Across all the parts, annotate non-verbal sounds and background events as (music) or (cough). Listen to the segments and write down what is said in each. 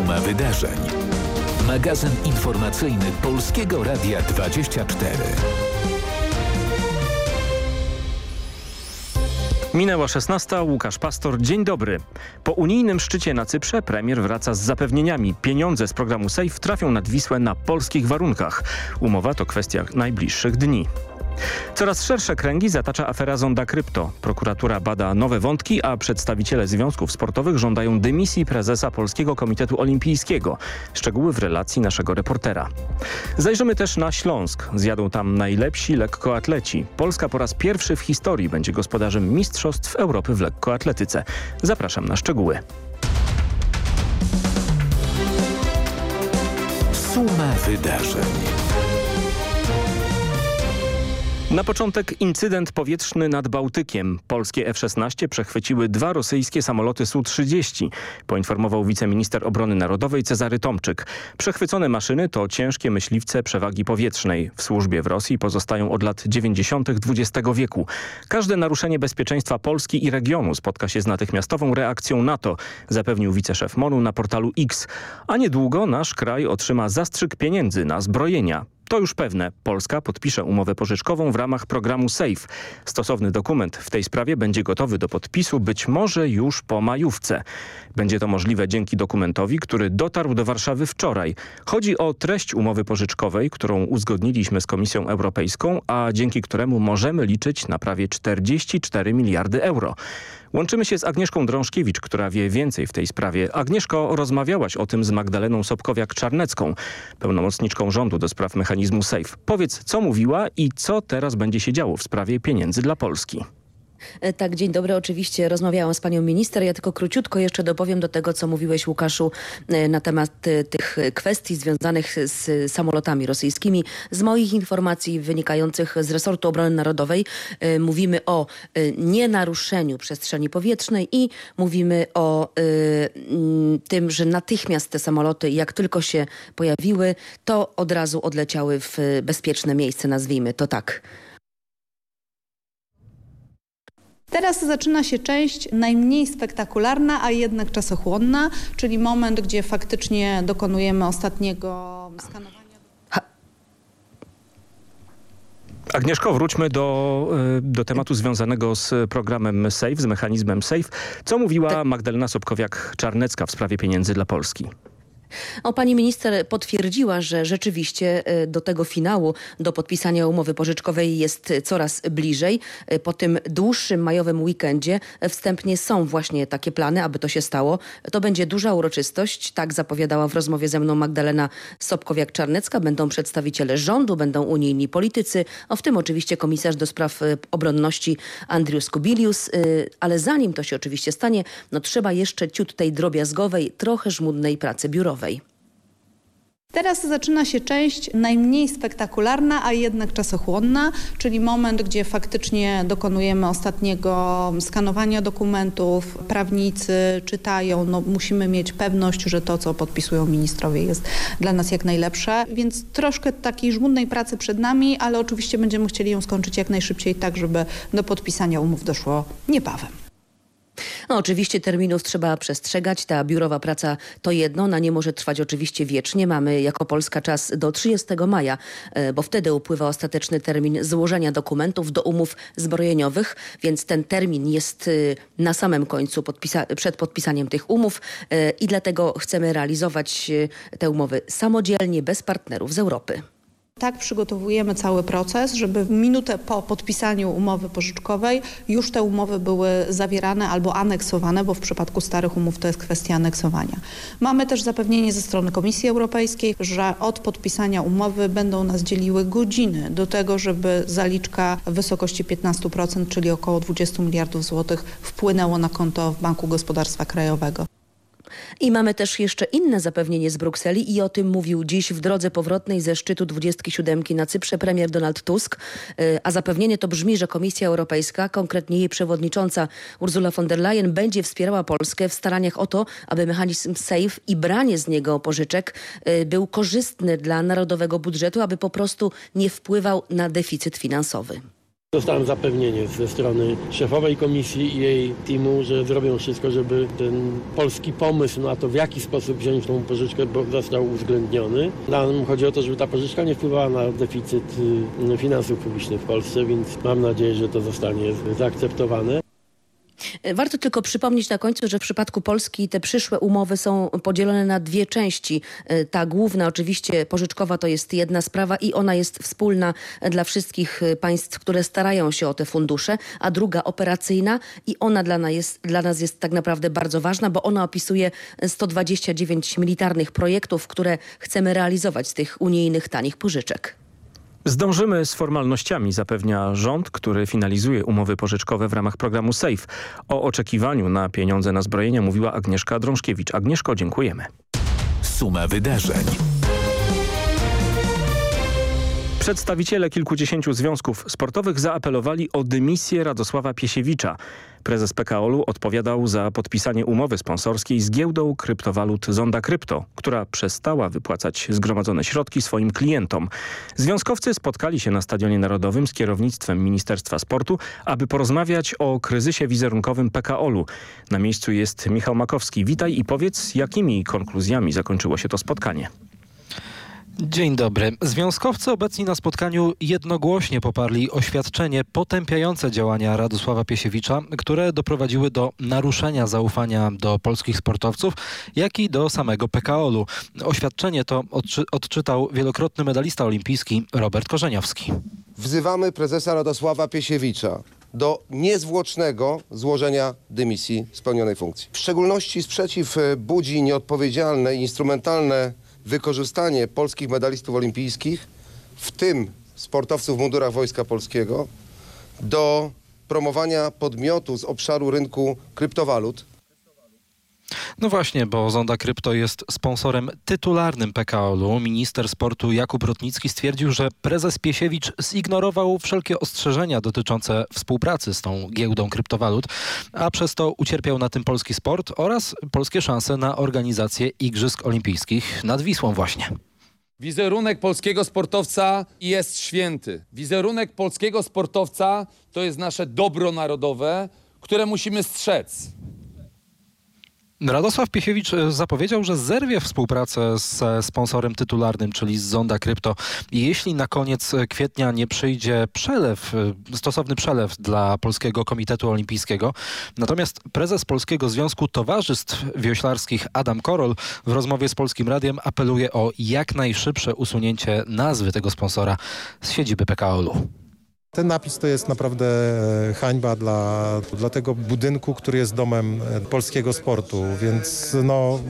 Suma wydarzeń. Magazyn informacyjny Polskiego Radia 24. Minęła 16. Łukasz Pastor. Dzień dobry. Po unijnym szczycie na Cyprze premier wraca z zapewnieniami. Pieniądze z programu SAFE trafią nad Wisłę na polskich warunkach. Umowa to kwestia najbliższych dni. Coraz szersze kręgi zatacza afera Zonda Krypto. Prokuratura bada nowe wątki, a przedstawiciele związków sportowych żądają dymisji prezesa Polskiego Komitetu Olimpijskiego. Szczegóły w relacji naszego reportera. Zajrzymy też na Śląsk. Zjadą tam najlepsi lekkoatleci. Polska po raz pierwszy w historii będzie gospodarzem Mistrzostw Europy w lekkoatletyce. Zapraszam na szczegóły. Suma wydarzeń. Na początek incydent powietrzny nad Bałtykiem. Polskie F-16 przechwyciły dwa rosyjskie samoloty Su-30, poinformował wiceminister obrony narodowej Cezary Tomczyk. Przechwycone maszyny to ciężkie myśliwce przewagi powietrznej. W służbie w Rosji pozostają od lat 90. XX wieku. Każde naruszenie bezpieczeństwa Polski i regionu spotka się z natychmiastową reakcją NATO, zapewnił wiceszef MONU na portalu X. A niedługo nasz kraj otrzyma zastrzyk pieniędzy na zbrojenia. To już pewne. Polska podpisze umowę pożyczkową w ramach programu SAFE. Stosowny dokument w tej sprawie będzie gotowy do podpisu być może już po majówce. Będzie to możliwe dzięki dokumentowi, który dotarł do Warszawy wczoraj. Chodzi o treść umowy pożyczkowej, którą uzgodniliśmy z Komisją Europejską, a dzięki któremu możemy liczyć na prawie 44 miliardy euro. Łączymy się z Agnieszką Drążkiewicz, która wie więcej w tej sprawie. Agnieszko, rozmawiałaś o tym z Magdaleną Sobkowiak-Czarnecką, pełnomocniczką rządu do spraw mechanizmu SAFE. Powiedz, co mówiła i co teraz będzie się działo w sprawie pieniędzy dla Polski. E, tak, dzień dobry. Oczywiście rozmawiałam z panią minister. Ja tylko króciutko jeszcze dopowiem do tego, co mówiłeś Łukaszu e, na temat e, tych kwestii związanych z samolotami rosyjskimi. Z moich informacji wynikających z resortu obrony narodowej mówimy o nienaruszeniu przestrzeni powietrznej i mówimy o tym, że natychmiast te samoloty, jak tylko się pojawiły, to od razu odleciały w bezpieczne miejsce, nazwijmy to tak. Teraz zaczyna się część najmniej spektakularna, a jednak czasochłonna, czyli moment, gdzie faktycznie dokonujemy ostatniego skanowania. Agnieszko, wróćmy do, y, do tematu związanego z programem SAFE, z mechanizmem SAFE. Co mówiła tak. Magdalena Sobkowiak-Czarnecka w sprawie pieniędzy dla Polski? O, pani minister potwierdziła, że rzeczywiście e, do tego finału, do podpisania umowy pożyczkowej jest coraz bliżej. E, po tym dłuższym majowym weekendzie wstępnie są właśnie takie plany, aby to się stało. To będzie duża uroczystość, tak zapowiadała w rozmowie ze mną Magdalena Sobkowiak-Czarnecka. Będą przedstawiciele rządu, będą unijni politycy, o w tym oczywiście komisarz do spraw e, obronności Andrius Kubilius, ale zanim to się oczywiście stanie, no trzeba jeszcze ciut tej drobiazgowej, trochę żmudnej pracy biurowej. Teraz zaczyna się część najmniej spektakularna, a jednak czasochłonna, czyli moment, gdzie faktycznie dokonujemy ostatniego skanowania dokumentów, prawnicy czytają, no musimy mieć pewność, że to, co podpisują ministrowie jest dla nas jak najlepsze, więc troszkę takiej żmudnej pracy przed nami, ale oczywiście będziemy chcieli ją skończyć jak najszybciej, tak żeby do podpisania umów doszło niebawem. No oczywiście terminów trzeba przestrzegać. Ta biurowa praca to jedno, ona nie może trwać oczywiście wiecznie. Mamy jako Polska czas do 30 maja, e, bo wtedy upływa ostateczny termin złożenia dokumentów do umów zbrojeniowych, więc ten termin jest e, na samym końcu podpisa przed podpisaniem tych umów e, i dlatego chcemy realizować te umowy samodzielnie, bez partnerów z Europy. Tak przygotowujemy cały proces, żeby minutę po podpisaniu umowy pożyczkowej już te umowy były zawierane albo aneksowane, bo w przypadku starych umów to jest kwestia aneksowania. Mamy też zapewnienie ze strony Komisji Europejskiej, że od podpisania umowy będą nas dzieliły godziny do tego, żeby zaliczka w wysokości 15%, czyli około 20 miliardów złotych wpłynęło na konto w Banku Gospodarstwa Krajowego. I mamy też jeszcze inne zapewnienie z Brukseli i o tym mówił dziś w drodze powrotnej ze szczytu 27 na Cyprze premier Donald Tusk. E, a zapewnienie to brzmi, że Komisja Europejska, konkretnie jej przewodnicząca Ursula von der Leyen będzie wspierała Polskę w staraniach o to, aby mechanizm SAFE i branie z niego pożyczek e, był korzystny dla narodowego budżetu, aby po prostu nie wpływał na deficyt finansowy. Dostałem zapewnienie ze strony szefowej komisji i jej teamu, że zrobią wszystko, żeby ten polski pomysł na to, w jaki sposób wziąć tą pożyczkę, został uwzględniony. Nam chodzi o to, żeby ta pożyczka nie wpływała na deficyt y, finansów publicznych w Polsce, więc mam nadzieję, że to zostanie zaakceptowane. Warto tylko przypomnieć na końcu, że w przypadku Polski te przyszłe umowy są podzielone na dwie części. Ta główna oczywiście pożyczkowa to jest jedna sprawa i ona jest wspólna dla wszystkich państw, które starają się o te fundusze, a druga operacyjna i ona dla nas jest, dla nas jest tak naprawdę bardzo ważna, bo ona opisuje 129 militarnych projektów, które chcemy realizować z tych unijnych tanich pożyczek. Zdążymy z formalnościami, zapewnia rząd, który finalizuje umowy pożyczkowe w ramach programu SAFE. O oczekiwaniu na pieniądze na zbrojenia mówiła Agnieszka Drążkiewicz. Agnieszko, dziękujemy. Suma wydarzeń. Przedstawiciele kilkudziesięciu związków sportowych zaapelowali o dymisję Radosława Piesiewicza. Prezes PKOL-u odpowiadał za podpisanie umowy sponsorskiej z giełdą kryptowalut Zonda Krypto, która przestała wypłacać zgromadzone środki swoim klientom. Związkowcy spotkali się na Stadionie Narodowym z kierownictwem Ministerstwa Sportu, aby porozmawiać o kryzysie wizerunkowym PKOL-u. Na miejscu jest Michał Makowski. Witaj i powiedz, jakimi konkluzjami zakończyło się to spotkanie. Dzień dobry. Związkowcy obecni na spotkaniu jednogłośnie poparli oświadczenie potępiające działania Radosława Piesiewicza, które doprowadziły do naruszenia zaufania do polskich sportowców, jak i do samego PKOL-u. Oświadczenie to odczy odczytał wielokrotny medalista olimpijski Robert Korzeniowski. Wzywamy prezesa Radosława Piesiewicza do niezwłocznego złożenia dymisji z pełnionej funkcji. W szczególności sprzeciw budzi nieodpowiedzialne i instrumentalne wykorzystanie polskich medalistów olimpijskich, w tym sportowców w mundurach Wojska Polskiego, do promowania podmiotu z obszaru rynku kryptowalut. No właśnie, bo Zonda Krypto jest sponsorem tytularnym PKOL-u. Minister sportu Jakub Rotnicki stwierdził, że prezes Piesiewicz zignorował wszelkie ostrzeżenia dotyczące współpracy z tą giełdą kryptowalut, a przez to ucierpiał na tym polski sport oraz polskie szanse na organizację Igrzysk Olimpijskich nad Wisłą właśnie. Wizerunek polskiego sportowca jest święty. Wizerunek polskiego sportowca to jest nasze dobro narodowe, które musimy strzec. Radosław Piesiewicz zapowiedział, że zerwie współpracę z sponsorem tytularnym, czyli z Zonda Krypto. Jeśli na koniec kwietnia nie przyjdzie przelew, stosowny przelew dla Polskiego Komitetu Olimpijskiego. Natomiast prezes Polskiego Związku Towarzystw Wioślarskich Adam Korol w rozmowie z Polskim Radiem apeluje o jak najszybsze usunięcie nazwy tego sponsora z siedziby PKOL-u. Ten napis to jest naprawdę hańba dla, dla tego budynku, który jest domem polskiego sportu, więc no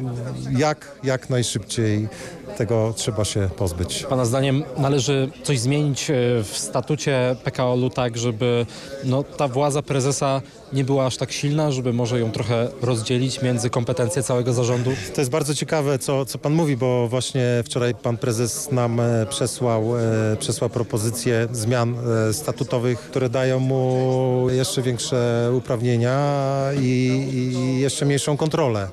jak, jak najszybciej tego trzeba się pozbyć. Pana zdaniem należy coś zmienić w statucie PKOL-u tak, żeby no, ta władza prezesa nie była aż tak silna, żeby może ją trochę rozdzielić między kompetencje całego zarządu? To jest bardzo ciekawe, co, co pan mówi, bo właśnie wczoraj pan prezes nam przesłał, przesłał propozycje zmian statutowych, które dają mu jeszcze większe uprawnienia i, i jeszcze mniejszą kontrolę.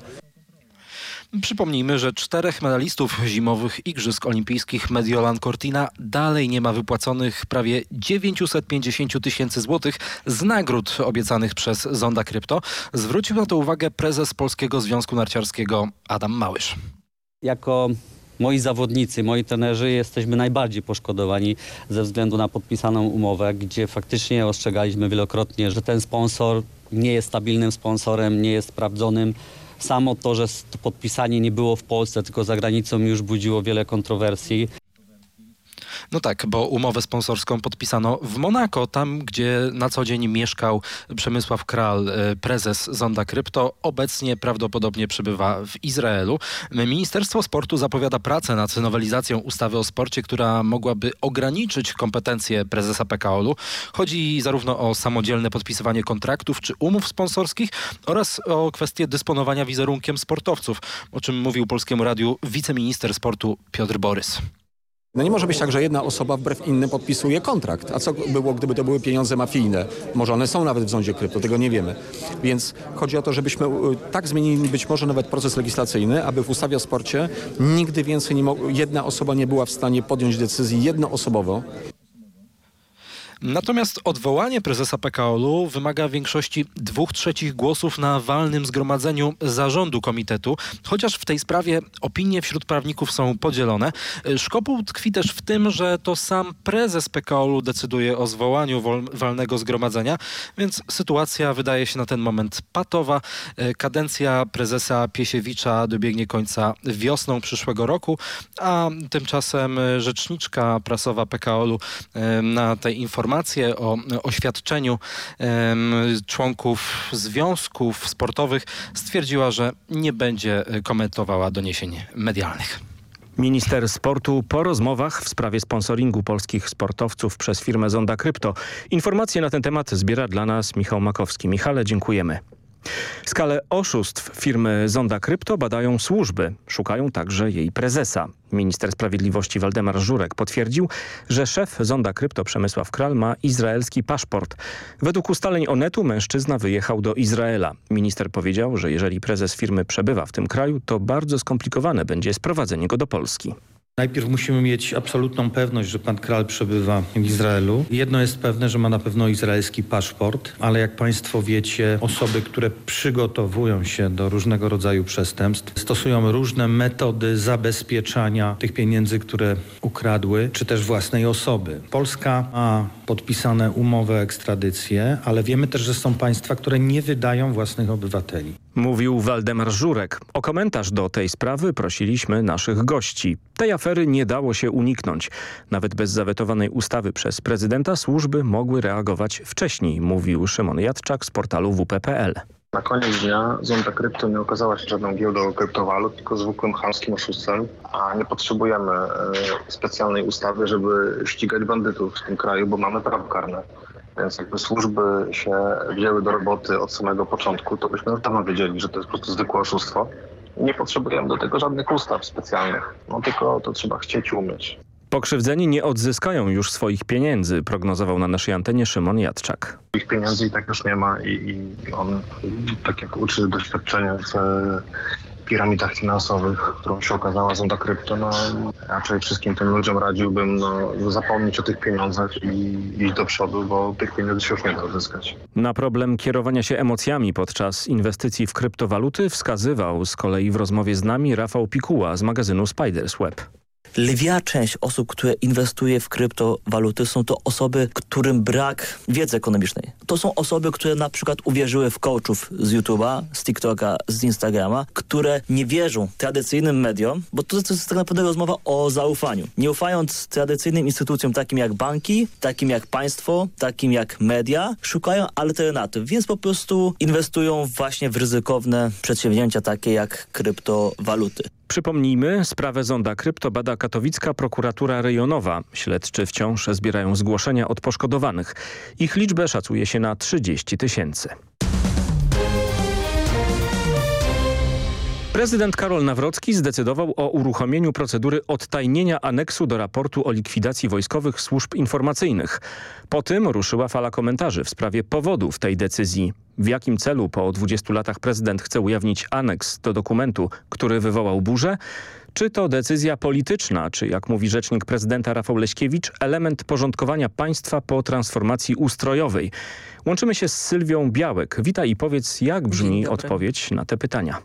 Przypomnijmy, że czterech medalistów zimowych Igrzysk Olimpijskich Mediolan Cortina dalej nie ma wypłaconych prawie 950 tysięcy złotych z nagród obiecanych przez Zonda Krypto. Zwrócił na to uwagę prezes Polskiego Związku Narciarskiego Adam Małysz. Jako moi zawodnicy, moi trenerzy jesteśmy najbardziej poszkodowani ze względu na podpisaną umowę, gdzie faktycznie ostrzegaliśmy wielokrotnie, że ten sponsor nie jest stabilnym sponsorem, nie jest sprawdzonym. Samo to, że podpisanie nie było w Polsce, tylko za granicą już budziło wiele kontrowersji. No tak, bo umowę sponsorską podpisano w Monako, tam gdzie na co dzień mieszkał Przemysław Kral, prezes Zonda Krypto. Obecnie prawdopodobnie przebywa w Izraelu. Ministerstwo Sportu zapowiada pracę nad nowelizacją ustawy o sporcie, która mogłaby ograniczyć kompetencje prezesa PKOL-u. Chodzi zarówno o samodzielne podpisywanie kontraktów czy umów sponsorskich oraz o kwestię dysponowania wizerunkiem sportowców, o czym mówił Polskiemu Radiu wiceminister sportu Piotr Borys. No nie może być tak, że jedna osoba wbrew innym podpisuje kontrakt. A co było, gdyby to były pieniądze mafijne? Może one są nawet w zondzie krypto, tego nie wiemy. Więc chodzi o to, żebyśmy tak zmienili być może nawet proces legislacyjny, aby w ustawie o sporcie nigdy więcej nie jedna osoba nie była w stanie podjąć decyzji jednoosobowo. Natomiast odwołanie prezesa PKOL-u wymaga większości dwóch trzecich głosów na walnym zgromadzeniu zarządu komitetu, chociaż w tej sprawie opinie wśród prawników są podzielone. Szkopuł tkwi też w tym, że to sam prezes PKOL-u decyduje o zwołaniu walnego zgromadzenia, więc sytuacja wydaje się na ten moment patowa. Kadencja prezesa Piesiewicza dobiegnie końca wiosną przyszłego roku, a tymczasem rzeczniczka prasowa PKOL-u na te informacje o oświadczeniu członków związków sportowych stwierdziła, że nie będzie komentowała doniesień medialnych. Minister sportu po rozmowach w sprawie sponsoringu polskich sportowców przez firmę Zonda Krypto. Informacje na ten temat zbiera dla nas Michał Makowski. Michale, dziękujemy. Skalę oszustw firmy Zonda Krypto badają służby. Szukają także jej prezesa. Minister Sprawiedliwości Waldemar Żurek potwierdził, że szef Zonda Krypto Przemysław Kral ma izraelski paszport. Według ustaleń Onetu mężczyzna wyjechał do Izraela. Minister powiedział, że jeżeli prezes firmy przebywa w tym kraju, to bardzo skomplikowane będzie sprowadzenie go do Polski. Najpierw musimy mieć absolutną pewność, że pan Kral przebywa w Izraelu. Jedno jest pewne, że ma na pewno izraelski paszport, ale jak państwo wiecie, osoby, które przygotowują się do różnego rodzaju przestępstw, stosują różne metody zabezpieczania tych pieniędzy, które ukradły, czy też własnej osoby. Polska ma podpisane umowy o ekstradycję, ale wiemy też, że są państwa, które nie wydają własnych obywateli. Mówił Waldemar Żurek. O komentarz do tej sprawy prosiliśmy naszych gości. Tej afery nie dało się uniknąć. Nawet bez zawetowanej ustawy przez prezydenta służby mogły reagować wcześniej, mówił Szymon Jadczak z portalu WP.pl. Na koniec dnia Zonda Krypto nie okazała się żadną giełdą kryptowalut, tylko zwykłym chamskim oszustem, a nie potrzebujemy e, specjalnej ustawy, żeby ścigać bandytów w tym kraju, bo mamy prawo karne. Więc jakby służby się wzięły do roboty od samego początku, to byśmy już dawno wiedzieli, że to jest po prostu zwykłe oszustwo. Nie potrzebujemy do tego żadnych ustaw specjalnych, no tylko to trzeba chcieć umieć. Pokrzywdzeni nie odzyskają już swoich pieniędzy, prognozował na naszej antenie Szymon Jadczak. Ich pieniędzy i tak już nie ma i, i on, tak jak uczy doświadczenie w piramidach finansowych, którą się okazała Zonda Krypto, no raczej wszystkim tym ludziom radziłbym no, zapomnieć o tych pieniądzach i iść do przodu, bo tych pieniędzy się już nie da uzyskać. Na problem kierowania się emocjami podczas inwestycji w kryptowaluty wskazywał z kolei w rozmowie z nami Rafał Pikuła z magazynu Spiders Web. Lwia część osób, które inwestuje w kryptowaluty są to osoby, którym brak wiedzy ekonomicznej. To są osoby, które na przykład uwierzyły w coachów z YouTube'a, z TikToka, z Instagrama, które nie wierzą tradycyjnym mediom, bo to jest tak naprawdę rozmowa o zaufaniu. Nie ufając tradycyjnym instytucjom takim jak banki, takim jak państwo, takim jak media, szukają alternatyw, więc po prostu inwestują właśnie w ryzykowne przedsięwzięcia takie jak kryptowaluty. Przypomnijmy, sprawę Zonda Krypto bada katowicka prokuratura rejonowa. Śledczy wciąż zbierają zgłoszenia od poszkodowanych. Ich liczbę szacuje się na 30 tysięcy. Prezydent Karol Nawrocki zdecydował o uruchomieniu procedury odtajnienia aneksu do raportu o likwidacji wojskowych służb informacyjnych. Po tym ruszyła fala komentarzy w sprawie powodów tej decyzji. W jakim celu po 20 latach prezydent chce ujawnić aneks do dokumentu, który wywołał burzę? Czy to decyzja polityczna, czy jak mówi rzecznik prezydenta Rafał Leśkiewicz, element porządkowania państwa po transformacji ustrojowej? Łączymy się z Sylwią Białek. Witaj i powiedz, jak brzmi odpowiedź na te pytania.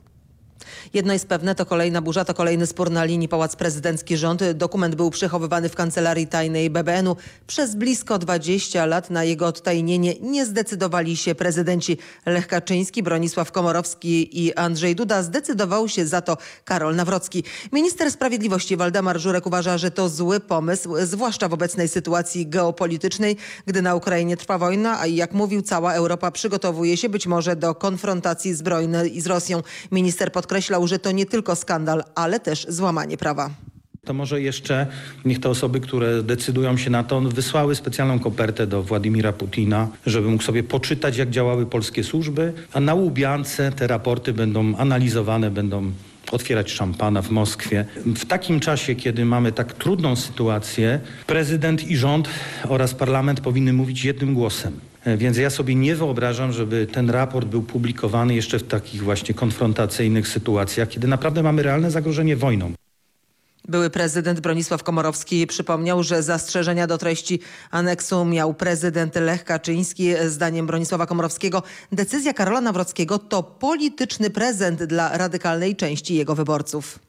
Jedno jest pewne, to kolejna burza, to kolejny spór na linii Pałac Prezydencki Rząd. Dokument był przechowywany w kancelarii tajnej BBN-u. Przez blisko 20 lat na jego odtajnienie nie zdecydowali się prezydenci Lech Kaczyński, Bronisław Komorowski i Andrzej Duda. Zdecydował się za to Karol Nawrocki. Minister Sprawiedliwości Waldemar Żurek uważa, że to zły pomysł, zwłaszcza w obecnej sytuacji geopolitycznej, gdy na Ukrainie trwa wojna, a jak mówił, cała Europa przygotowuje się być może do konfrontacji zbrojnej z Rosją. Minister podkreśla, podkreślał, że to nie tylko skandal, ale też złamanie prawa. To może jeszcze niech te osoby, które decydują się na to, wysłały specjalną kopertę do Władimira Putina, żeby mógł sobie poczytać, jak działały polskie służby, a na Łubiance te raporty będą analizowane, będą otwierać szampana w Moskwie. W takim czasie, kiedy mamy tak trudną sytuację, prezydent i rząd oraz parlament powinny mówić jednym głosem. E, więc ja sobie nie wyobrażam, żeby ten raport był publikowany jeszcze w takich właśnie konfrontacyjnych sytuacjach, kiedy naprawdę mamy realne zagrożenie wojną. Były prezydent Bronisław Komorowski przypomniał, że zastrzeżenia do treści aneksu miał prezydent Lech Kaczyński. Zdaniem Bronisława Komorowskiego decyzja Karola Nawrockiego to polityczny prezent dla radykalnej części jego wyborców.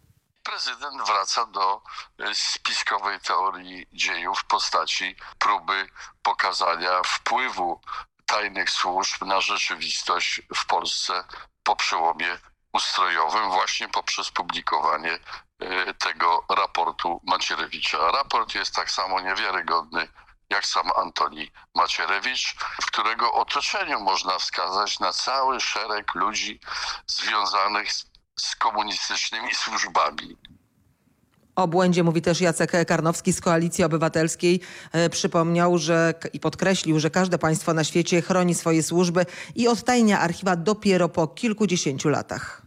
Prezydent wraca do e, spiskowej teorii dziejów w postaci próby pokazania wpływu tajnych służb na rzeczywistość w Polsce po przełomie ustrojowym właśnie poprzez publikowanie e, tego raportu Macierewicza. Raport jest tak samo niewiarygodny jak sam Antoni Macierewicz, w którego otoczeniu można wskazać na cały szereg ludzi związanych z, z komunistycznymi służbami. O błędzie mówi też Jacek Karnowski z Koalicji Obywatelskiej. E, przypomniał że, i podkreślił, że każde państwo na świecie chroni swoje służby i odtajnia archiwa dopiero po kilkudziesięciu latach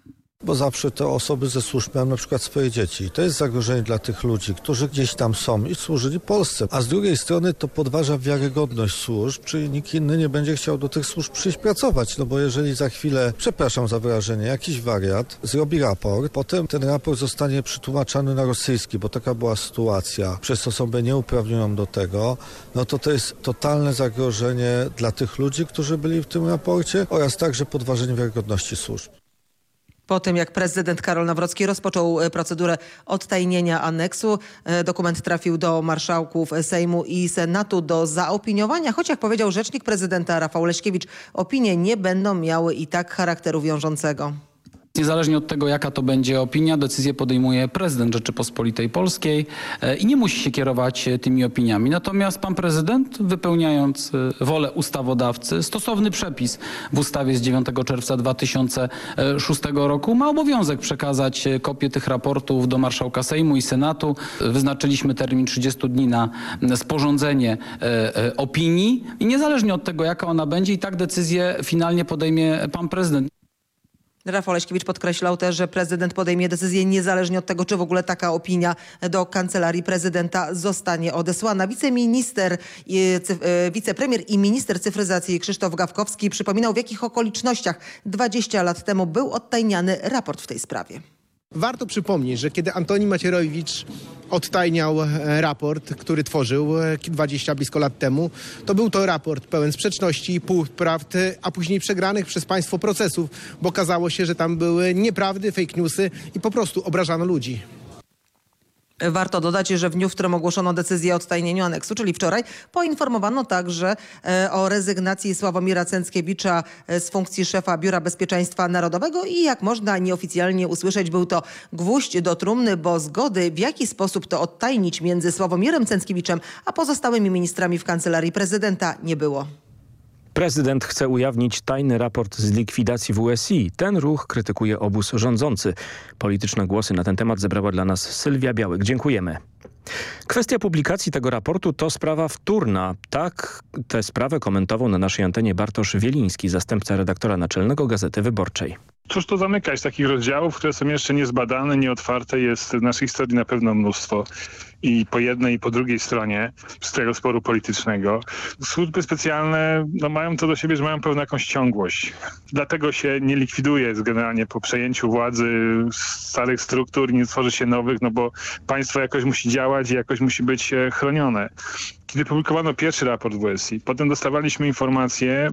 bo zawsze te osoby ze służb mają na przykład swoje dzieci. To jest zagrożenie dla tych ludzi, którzy gdzieś tam są i służyli Polsce. A z drugiej strony to podważa wiarygodność służb, czyli nikt inny nie będzie chciał do tych służb przyjść pracować. No bo jeżeli za chwilę, przepraszam za wyrażenie, jakiś wariat zrobi raport, potem ten raport zostanie przetłumaczany na rosyjski, bo taka była sytuacja, przez osobę nieuprawnioną do tego, no to to jest totalne zagrożenie dla tych ludzi, którzy byli w tym raporcie oraz także podważenie wiarygodności służb. Po tym jak prezydent Karol Nawrocki rozpoczął e, procedurę odtajnienia aneksu, e, dokument trafił do marszałków Sejmu i Senatu do zaopiniowania, choć jak powiedział rzecznik prezydenta Rafał Leśkiewicz, opinie nie będą miały i tak charakteru wiążącego. Niezależnie od tego, jaka to będzie opinia, decyzję podejmuje prezydent Rzeczypospolitej Polskiej e, i nie musi się kierować e, tymi opiniami. Natomiast pan prezydent, wypełniając e, wolę ustawodawcy, stosowny przepis w ustawie z 9 czerwca 2006 roku ma obowiązek przekazać kopię tych raportów do marszałka Sejmu i Senatu. Wyznaczyliśmy termin 30 dni na sporządzenie opinii i niezależnie od tego, jaka ona będzie, i tak decyzję finalnie podejmie pan prezydent. Rafał Leśkiewicz podkreślał też, że prezydent podejmie decyzję niezależnie od tego, czy w ogóle taka opinia do kancelarii prezydenta zostanie odesłana. Wiceminister, e, wicepremier i minister cyfryzacji Krzysztof Gawkowski przypominał, w jakich okolicznościach 20 lat temu był odtajniany raport w tej sprawie. Warto przypomnieć, że kiedy Antoni Macierowicz odtajniał e, raport, który tworzył 20 e, blisko lat temu, to był to raport pełen sprzeczności i półprawd, a później przegranych przez państwo procesów, bo okazało się, że tam były nieprawdy, fake newsy i po prostu obrażano ludzi. Warto dodać, że w dniu, w którym ogłoszono decyzję o odtajnieniu aneksu, czyli wczoraj, poinformowano także e, o rezygnacji Sławomira Cęckiewicza e, z funkcji szefa Biura Bezpieczeństwa Narodowego i jak można nieoficjalnie usłyszeć, był to gwóźdź do trumny, bo zgody w jaki sposób to odtajnić między Sławomirem Cęckiewiczem a pozostałymi ministrami w kancelarii prezydenta nie było. Prezydent chce ujawnić tajny raport z likwidacji WSI. Ten ruch krytykuje obóz rządzący. Polityczne głosy na ten temat zebrała dla nas Sylwia Białek. Dziękujemy. Kwestia publikacji tego raportu to sprawa wtórna. Tak tę sprawę komentował na naszej antenie Bartosz Wieliński, zastępca redaktora naczelnego Gazety Wyborczej. Cóż to zamykać? Takich rozdziałów, które są jeszcze niezbadane, nieotwarte jest w naszej historii na pewno mnóstwo i po jednej i po drugiej stronie z tego sporu politycznego. Służby specjalne no, mają to do siebie, że mają pewną jakąś ciągłość. Dlatego się nie likwiduje generalnie po przejęciu władzy starych struktur, nie tworzy się nowych, no bo państwo jakoś musi działać i jakoś musi być e, chronione kiedy publikowano pierwszy raport WSI, potem dostawaliśmy informację,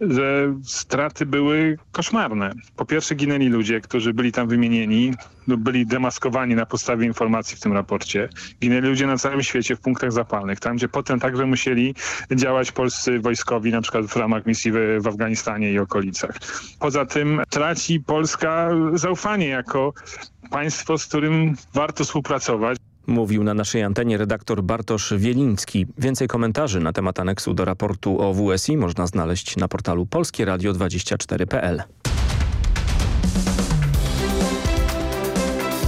że straty były koszmarne. Po pierwsze ginęli ludzie, którzy byli tam wymienieni lub byli demaskowani na podstawie informacji w tym raporcie. Ginęli ludzie na całym świecie w punktach zapalnych, tam gdzie potem także musieli działać polscy wojskowi, na przykład w ramach misji w Afganistanie i okolicach. Poza tym traci Polska zaufanie jako państwo, z którym warto współpracować. Mówił na naszej antenie redaktor Bartosz Wieliński. Więcej komentarzy na temat aneksu do raportu o WSI można znaleźć na portalu polskieradio24.pl.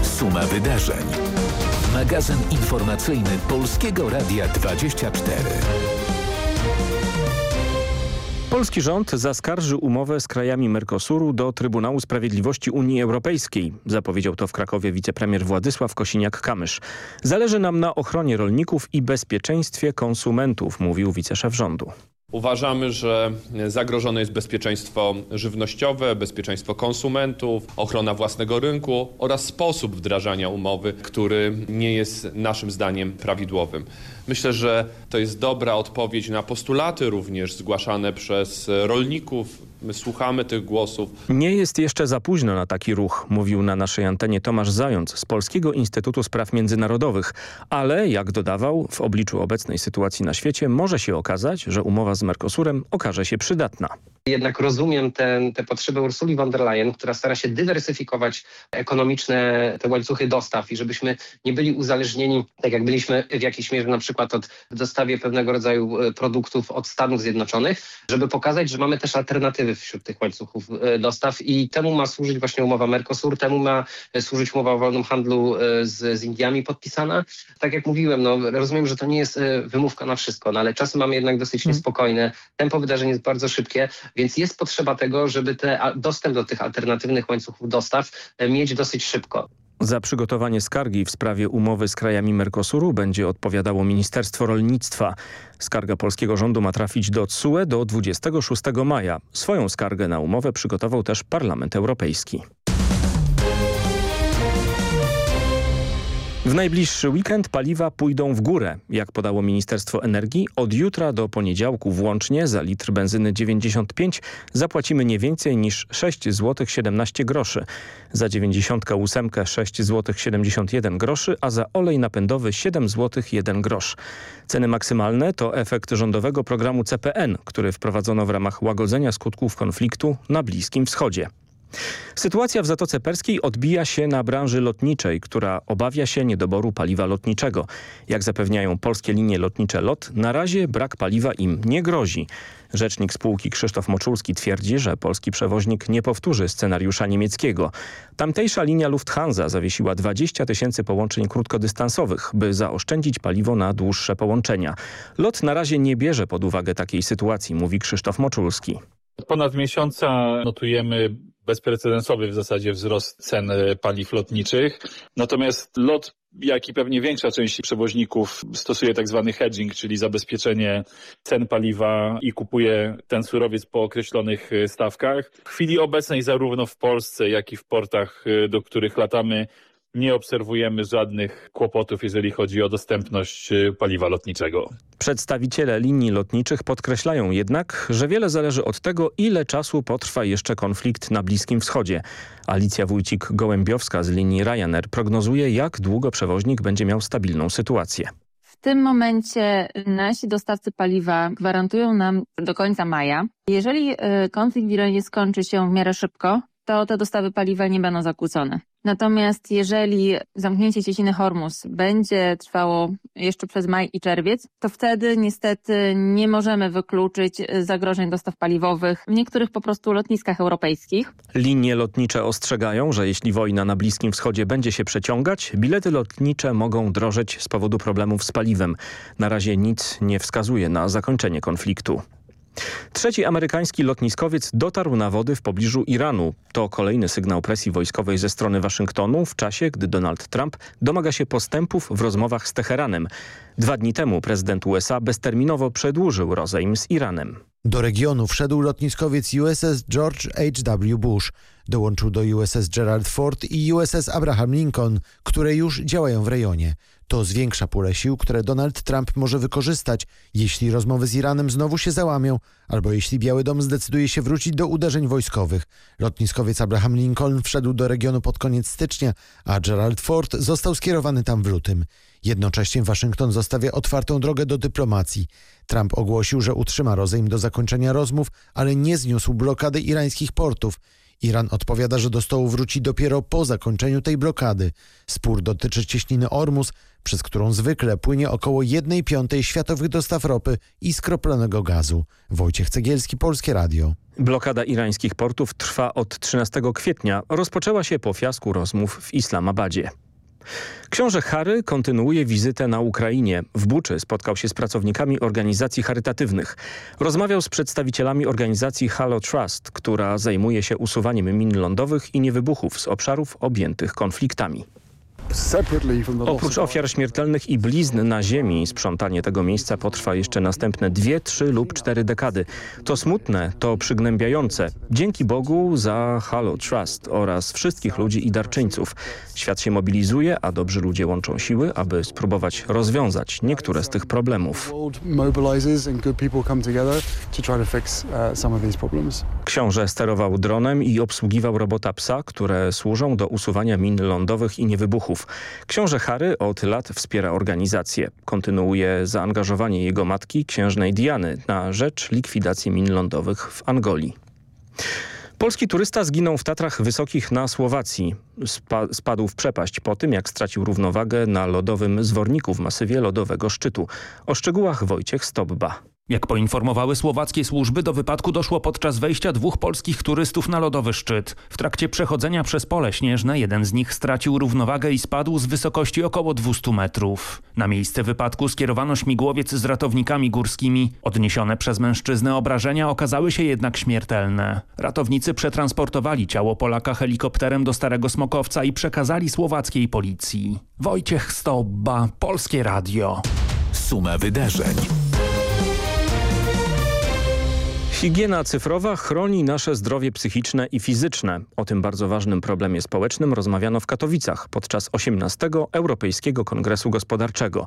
Suma wydarzeń. Magazyn informacyjny Polskiego Radia 24. Polski rząd zaskarży umowę z krajami Mercosuru do Trybunału Sprawiedliwości Unii Europejskiej. Zapowiedział to w Krakowie wicepremier Władysław Kosiniak-Kamysz. Zależy nam na ochronie rolników i bezpieczeństwie konsumentów, mówił wiceszef rządu. Uważamy, że zagrożone jest bezpieczeństwo żywnościowe, bezpieczeństwo konsumentów, ochrona własnego rynku oraz sposób wdrażania umowy, który nie jest naszym zdaniem prawidłowym. Myślę, że to jest dobra odpowiedź na postulaty również zgłaszane przez rolników. My słuchamy tych głosów. Nie jest jeszcze za późno na taki ruch, mówił na naszej antenie Tomasz Zając z Polskiego Instytutu Spraw Międzynarodowych. Ale, jak dodawał, w obliczu obecnej sytuacji na świecie może się okazać, że umowa z Mercosurem okaże się przydatna. Jednak rozumiem te, te potrzeby Ursuli von der Leyen, która stara się dywersyfikować ekonomiczne te łańcuchy dostaw i żebyśmy nie byli uzależnieni, tak jak byliśmy w jakiejś mierze na przykład od dostawie pewnego rodzaju e, produktów od Stanów Zjednoczonych, żeby pokazać, że mamy też alternatywy wśród tych łańcuchów e, dostaw i temu ma służyć właśnie umowa Mercosur, temu ma e, służyć umowa o wolnym handlu z, z Indiami podpisana. Tak jak mówiłem, no, rozumiem, że to nie jest wymówka na wszystko, no, ale czasy mamy jednak dosyć mhm. niespokojne, tempo wydarzeń jest bardzo szybkie, więc jest potrzeba tego, żeby te, dostęp do tych alternatywnych łańcuchów dostaw mieć dosyć szybko. Za przygotowanie skargi w sprawie umowy z krajami Mercosuru będzie odpowiadało Ministerstwo Rolnictwa. Skarga polskiego rządu ma trafić do TSUE do 26 maja. Swoją skargę na umowę przygotował też Parlament Europejski. W najbliższy weekend paliwa pójdą w górę. Jak podało Ministerstwo Energii, od jutra do poniedziałku włącznie za litr benzyny 95 zapłacimy nie więcej niż 6 zł 17 groszy. Za 98 6 zł 71 groszy, a za olej napędowy 7 zł 1 grosz. Ceny maksymalne to efekt rządowego programu CPN, który wprowadzono w ramach łagodzenia skutków konfliktu na Bliskim Wschodzie. Sytuacja w Zatoce Perskiej odbija się na branży lotniczej, która obawia się niedoboru paliwa lotniczego. Jak zapewniają polskie linie lotnicze LOT, na razie brak paliwa im nie grozi. Rzecznik spółki Krzysztof Moczulski twierdzi, że polski przewoźnik nie powtórzy scenariusza niemieckiego. Tamtejsza linia Lufthansa zawiesiła 20 tysięcy połączeń krótkodystansowych, by zaoszczędzić paliwo na dłuższe połączenia. LOT na razie nie bierze pod uwagę takiej sytuacji, mówi Krzysztof Moczulski. Od ponad miesiąca notujemy bezprecedensowy w zasadzie wzrost cen e, paliw lotniczych. Natomiast lot jak i pewnie większa część przewoźników stosuje tak zwany hedging, czyli zabezpieczenie cen paliwa i kupuje ten surowiec po określonych e, stawkach. W chwili obecnej zarówno w Polsce, jak i w portach, e, do których latamy, nie obserwujemy żadnych kłopotów, jeżeli chodzi o dostępność y, paliwa lotniczego. Przedstawiciele linii lotniczych podkreślają jednak, że wiele zależy od tego, ile czasu potrwa jeszcze konflikt na Bliskim Wschodzie. Alicja Wójcik-Gołębiowska z linii Ryanair prognozuje, jak długo przewoźnik będzie miał stabilną sytuację. W tym momencie nasi dostawcy paliwa gwarantują nam do końca maja. Jeżeli y, konflikt w Iranie skończy się w miarę szybko, to te dostawy paliwa nie będą zakłócone. Natomiast jeżeli zamknięcie Cieciny Hormuz będzie trwało jeszcze przez maj i czerwiec, to wtedy niestety nie możemy wykluczyć zagrożeń dostaw paliwowych w niektórych po prostu lotniskach europejskich. Linie lotnicze ostrzegają, że jeśli wojna na Bliskim Wschodzie będzie się przeciągać, bilety lotnicze mogą drożeć z powodu problemów z paliwem. Na razie nic nie wskazuje na zakończenie konfliktu. Trzeci amerykański lotniskowiec dotarł na wody w pobliżu Iranu. To kolejny sygnał presji wojskowej ze strony Waszyngtonu w czasie, gdy Donald Trump domaga się postępów w rozmowach z Teheranem. Dwa dni temu prezydent USA bezterminowo przedłużył rozejm z Iranem. Do regionu wszedł lotniskowiec USS George H.W. Bush. Dołączył do USS Gerald Ford i USS Abraham Lincoln, które już działają w rejonie. To zwiększa pulę sił, które Donald Trump może wykorzystać, jeśli rozmowy z Iranem znowu się załamią, albo jeśli Biały Dom zdecyduje się wrócić do uderzeń wojskowych. Lotniskowiec Abraham Lincoln wszedł do regionu pod koniec stycznia, a Gerald Ford został skierowany tam w lutym. Jednocześnie Waszyngton zostawia otwartą drogę do dyplomacji. Trump ogłosił, że utrzyma rozejm do zakończenia rozmów, ale nie zniósł blokady irańskich portów. Iran odpowiada, że do stołu wróci dopiero po zakończeniu tej blokady. Spór dotyczy cieśniny Ormus, przez którą zwykle płynie około 1 piątej światowych dostaw ropy i skroplonego gazu. Wojciech Cegielski, Polskie Radio. Blokada irańskich portów trwa od 13 kwietnia. Rozpoczęła się po fiasku rozmów w Islamabadzie. Książę Harry kontynuuje wizytę na Ukrainie. W Buczy spotkał się z pracownikami organizacji charytatywnych. Rozmawiał z przedstawicielami organizacji Halo Trust, która zajmuje się usuwaniem min lądowych i niewybuchów z obszarów objętych konfliktami. Oprócz ofiar śmiertelnych i blizn na ziemi, sprzątanie tego miejsca potrwa jeszcze następne dwie, trzy lub cztery dekady. To smutne, to przygnębiające. Dzięki Bogu za Halo Trust oraz wszystkich ludzi i darczyńców. Świat się mobilizuje, a dobrzy ludzie łączą siły, aby spróbować rozwiązać niektóre z tych problemów. Książę sterował dronem i obsługiwał robota psa, które służą do usuwania min lądowych i niewybuchów. Książę Harry od lat wspiera organizację. Kontynuuje zaangażowanie jego matki, księżnej Diany, na rzecz likwidacji min lądowych w Angolii. Polski turysta zginął w Tatrach Wysokich na Słowacji. Spa spadł w przepaść po tym, jak stracił równowagę na lodowym zworniku w masywie lodowego szczytu. O szczegółach Wojciech Stopba. Jak poinformowały słowackie służby, do wypadku doszło podczas wejścia dwóch polskich turystów na lodowy szczyt. W trakcie przechodzenia przez pole śnieżne jeden z nich stracił równowagę i spadł z wysokości około 200 metrów. Na miejsce wypadku skierowano śmigłowiec z ratownikami górskimi. Odniesione przez mężczyznę obrażenia okazały się jednak śmiertelne. Ratownicy przetransportowali ciało Polaka helikopterem do Starego Smokowca i przekazali słowackiej policji. Wojciech Stobba, Polskie Radio. Suma wydarzeń. Higiena cyfrowa chroni nasze zdrowie psychiczne i fizyczne. O tym bardzo ważnym problemie społecznym rozmawiano w Katowicach podczas 18. Europejskiego Kongresu Gospodarczego.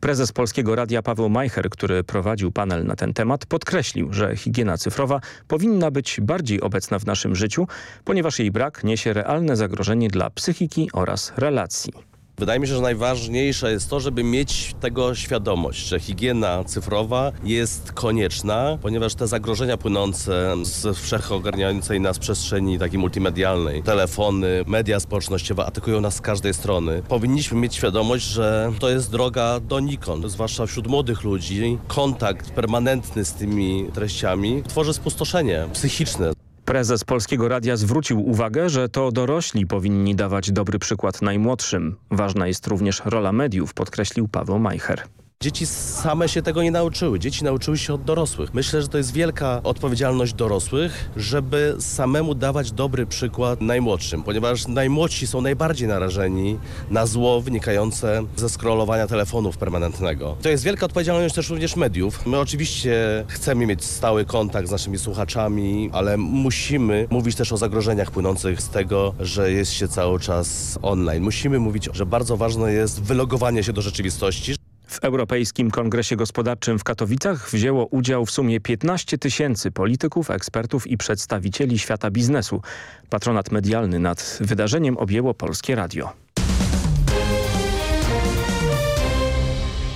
Prezes Polskiego Radia Paweł Majcher, który prowadził panel na ten temat, podkreślił, że higiena cyfrowa powinna być bardziej obecna w naszym życiu, ponieważ jej brak niesie realne zagrożenie dla psychiki oraz relacji. Wydaje mi się, że najważniejsze jest to, żeby mieć tego świadomość, że higiena cyfrowa jest konieczna, ponieważ te zagrożenia płynące z wszechogarniającej nas przestrzeni takiej multimedialnej, telefony, media społecznościowe atakują nas z każdej strony. Powinniśmy mieć świadomość, że to jest droga donikąd, zwłaszcza wśród młodych ludzi. Kontakt permanentny z tymi treściami tworzy spustoszenie psychiczne. Prezes Polskiego Radia zwrócił uwagę, że to dorośli powinni dawać dobry przykład najmłodszym. Ważna jest również rola mediów, podkreślił Paweł Majcher. Dzieci same się tego nie nauczyły. Dzieci nauczyły się od dorosłych. Myślę, że to jest wielka odpowiedzialność dorosłych, żeby samemu dawać dobry przykład najmłodszym, ponieważ najmłodsi są najbardziej narażeni na zło wynikające ze scrollowania telefonów permanentnego. To jest wielka odpowiedzialność też również mediów. My oczywiście chcemy mieć stały kontakt z naszymi słuchaczami, ale musimy mówić też o zagrożeniach płynących z tego, że jest się cały czas online. Musimy mówić, że bardzo ważne jest wylogowanie się do rzeczywistości. W Europejskim Kongresie Gospodarczym w Katowicach wzięło udział w sumie 15 tysięcy polityków, ekspertów i przedstawicieli świata biznesu. Patronat medialny nad wydarzeniem objęło Polskie Radio.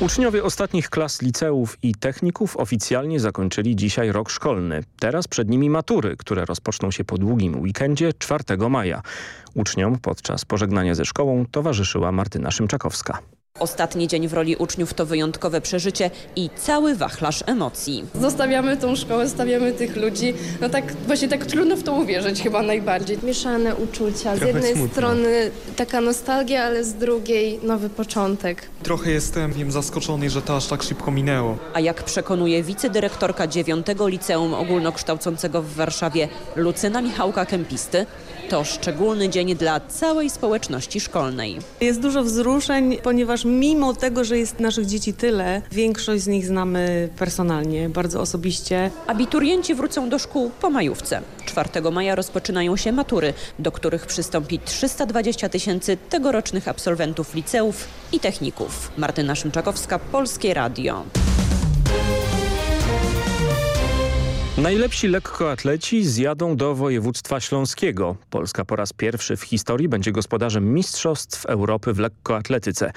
Uczniowie ostatnich klas liceów i techników oficjalnie zakończyli dzisiaj rok szkolny. Teraz przed nimi matury, które rozpoczną się po długim weekendzie 4 maja. Uczniom podczas pożegnania ze szkołą towarzyszyła Martyna Szymczakowska. Ostatni dzień w roli uczniów to wyjątkowe przeżycie i cały wachlarz emocji. Zostawiamy tą szkołę, stawiamy tych ludzi. No tak właśnie tak trudno w to uwierzyć chyba najbardziej. Mieszane uczucia. Z Trochę jednej smutno. strony taka nostalgia, ale z drugiej nowy początek. Trochę jestem wiem, zaskoczony, że to aż tak szybko minęło. A jak przekonuje wicedyrektorka 9 Liceum Ogólnokształcącego w Warszawie Lucyna Michałka Kempisty, to szczególny dzień dla całej społeczności szkolnej. Jest dużo wzruszeń, ponieważ mimo tego, że jest naszych dzieci tyle, większość z nich znamy personalnie, bardzo osobiście. Abiturienci wrócą do szkół po majówce. 4 maja rozpoczynają się matury, do których przystąpi 320 tysięcy tegorocznych absolwentów liceów i techników. Martyna Szymczakowska, Polskie Radio. Najlepsi lekkoatleci zjadą do województwa śląskiego. Polska po raz pierwszy w historii będzie gospodarzem Mistrzostw Europy w lekkoatletyce.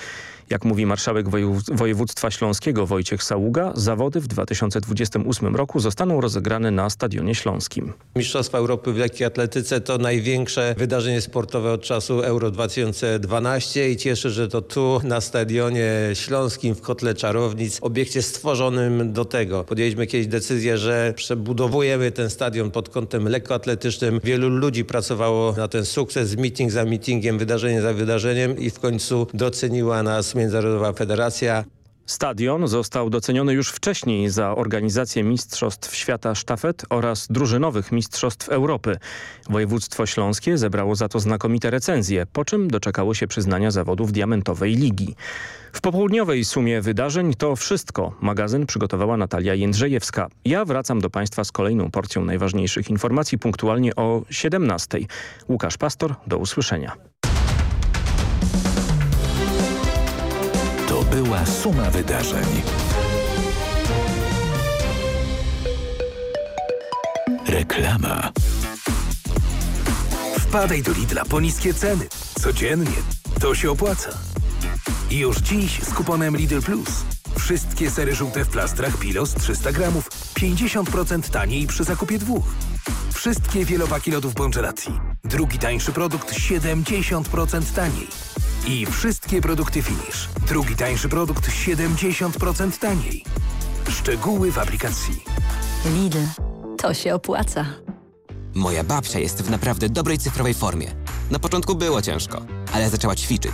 Jak mówi marszałek województwa śląskiego Wojciech Saługa, zawody w 2028 roku zostaną rozegrane na Stadionie Śląskim. Mistrzostwa Europy w lekkiej atletyce to największe wydarzenie sportowe od czasu Euro 2012 i cieszę, że to tu na Stadionie Śląskim w Kotle Czarownic, obiekcie stworzonym do tego. Podjęliśmy kiedyś decyzję, że przebudowujemy ten stadion pod kątem lekkoatletycznym. Wielu ludzi pracowało na ten sukces, meeting za meetingiem, wydarzenie za wydarzeniem i w końcu doceniła nas Międzynarodowa Federacja. Stadion został doceniony już wcześniej za organizację Mistrzostw Świata Sztafet oraz drużynowych Mistrzostw Europy. Województwo Śląskie zebrało za to znakomite recenzje, po czym doczekało się przyznania zawodów Diamentowej Ligi. W popołudniowej sumie wydarzeń to wszystko. Magazyn przygotowała Natalia Jędrzejewska. Ja wracam do Państwa z kolejną porcją najważniejszych informacji punktualnie o 17. Łukasz Pastor, do usłyszenia. Była suma wydarzeń. Reklama. Wpadaj do Lidla po niskie ceny. Codziennie. To się opłaca. I już dziś z kuponem Lidl Plus. Wszystkie sery żółte w plastrach Pilos 300 gramów. 50% taniej przy zakupie dwóch. Wszystkie wielopaki lodów Bongelati. Drugi tańszy produkt 70% taniej. I wszystkie produkty Finish. Drugi tańszy produkt 70% taniej. Szczegóły w aplikacji. Lidl. To się opłaca. Moja babcia jest w naprawdę dobrej cyfrowej formie. Na początku było ciężko, ale zaczęła ćwiczyć.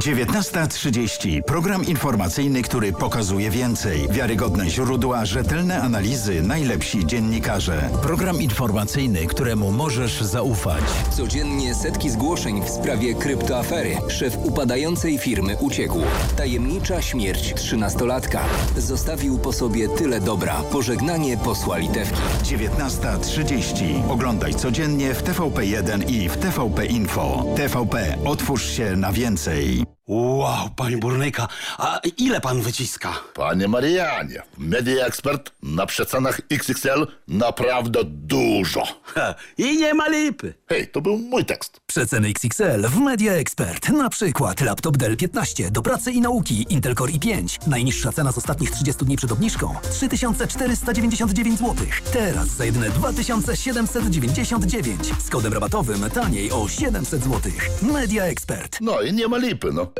19.30. Program informacyjny, który pokazuje więcej. Wiarygodne źródła, rzetelne analizy, najlepsi dziennikarze. Program informacyjny, któremu możesz zaufać. Codziennie setki zgłoszeń w sprawie kryptoafery. Szef upadającej firmy uciekł. Tajemnicza śmierć trzynastolatka. Zostawił po sobie tyle dobra. Pożegnanie posła Litewki. 19.30. Oglądaj codziennie w TVP1 i w TVP Info. TVP. Otwórz się na więcej. Paris. Wow, panie burnyka, a ile pan wyciska? Panie Marianie, Media Expert na przecenach XXL naprawdę dużo. Ha, I nie ma lipy. Hej, to był mój tekst. Przeceny XXL w Media Expert. Na przykład laptop Dell 15 do pracy i nauki Intel Core i5. Najniższa cena z ostatnich 30 dni przed obniżką 3499 zł. Teraz za jedyne 2799. Z kodem rabatowym taniej o 700 zł. Media Expert. No i nie ma lipy, no.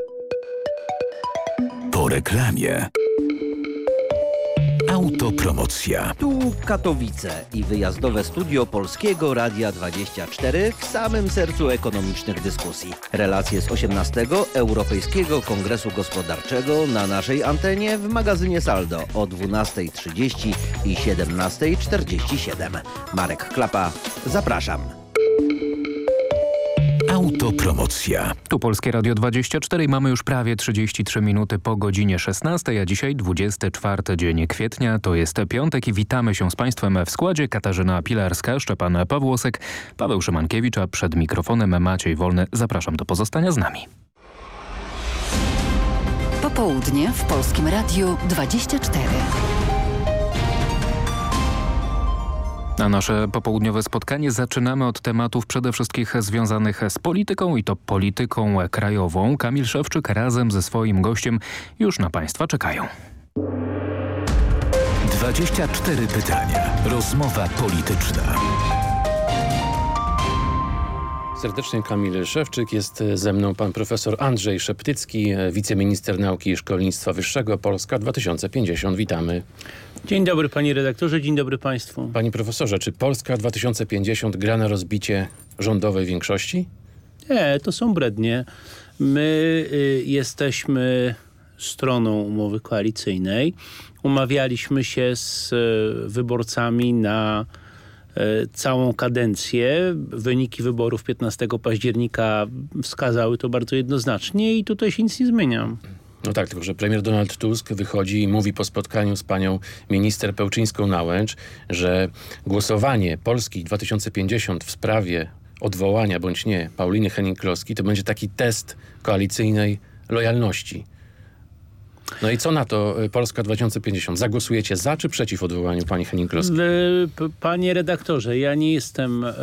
Reklamie. Autopromocja. Tu Katowice i wyjazdowe studio Polskiego Radia 24 w samym sercu ekonomicznych dyskusji. Relacje z 18 Europejskiego Kongresu Gospodarczego na naszej antenie w magazynie Saldo o 12.30 i 17.47. Marek Klapa, zapraszam. Autopromocja. Tu Polskie Radio 24 i mamy już prawie 33 minuty po godzinie 16, a dzisiaj 24 dzień kwietnia. To jest piątek i witamy się z Państwem w składzie Katarzyna Pilarska, Szczepan Pawłosek, Paweł Szymankiewicz, a przed mikrofonem Maciej Wolny. Zapraszam do pozostania z nami. Popołudnie w Polskim Radiu 24. A nasze popołudniowe spotkanie zaczynamy od tematów przede wszystkim związanych z polityką i to polityką krajową. Kamil Szewczyk razem ze swoim gościem już na Państwa czekają. 24 pytania. Rozmowa polityczna. Serdecznie Kamil Szewczyk, jest ze mną pan profesor Andrzej Szeptycki, wiceminister nauki i szkolnictwa wyższego Polska 2050. Witamy. Dzień dobry panie redaktorze, dzień dobry państwu. Panie profesorze, czy Polska 2050 gra na rozbicie rządowej większości? Nie, to są brednie. My y, jesteśmy stroną umowy koalicyjnej. Umawialiśmy się z y, wyborcami na całą kadencję. Wyniki wyborów 15 października wskazały to bardzo jednoznacznie i tutaj się nic nie zmienia. No tak, tylko że premier Donald Tusk wychodzi i mówi po spotkaniu z panią minister Pełczyńską-Nałęcz, że głosowanie Polski 2050 w sprawie odwołania bądź nie Pauliny Henning-Kloski to będzie taki test koalicyjnej lojalności. No i co na to y, Polska 2050? Zagłosujecie za czy przeciw odwołaniu pani Henning-Kloski? Panie redaktorze, ja nie jestem e,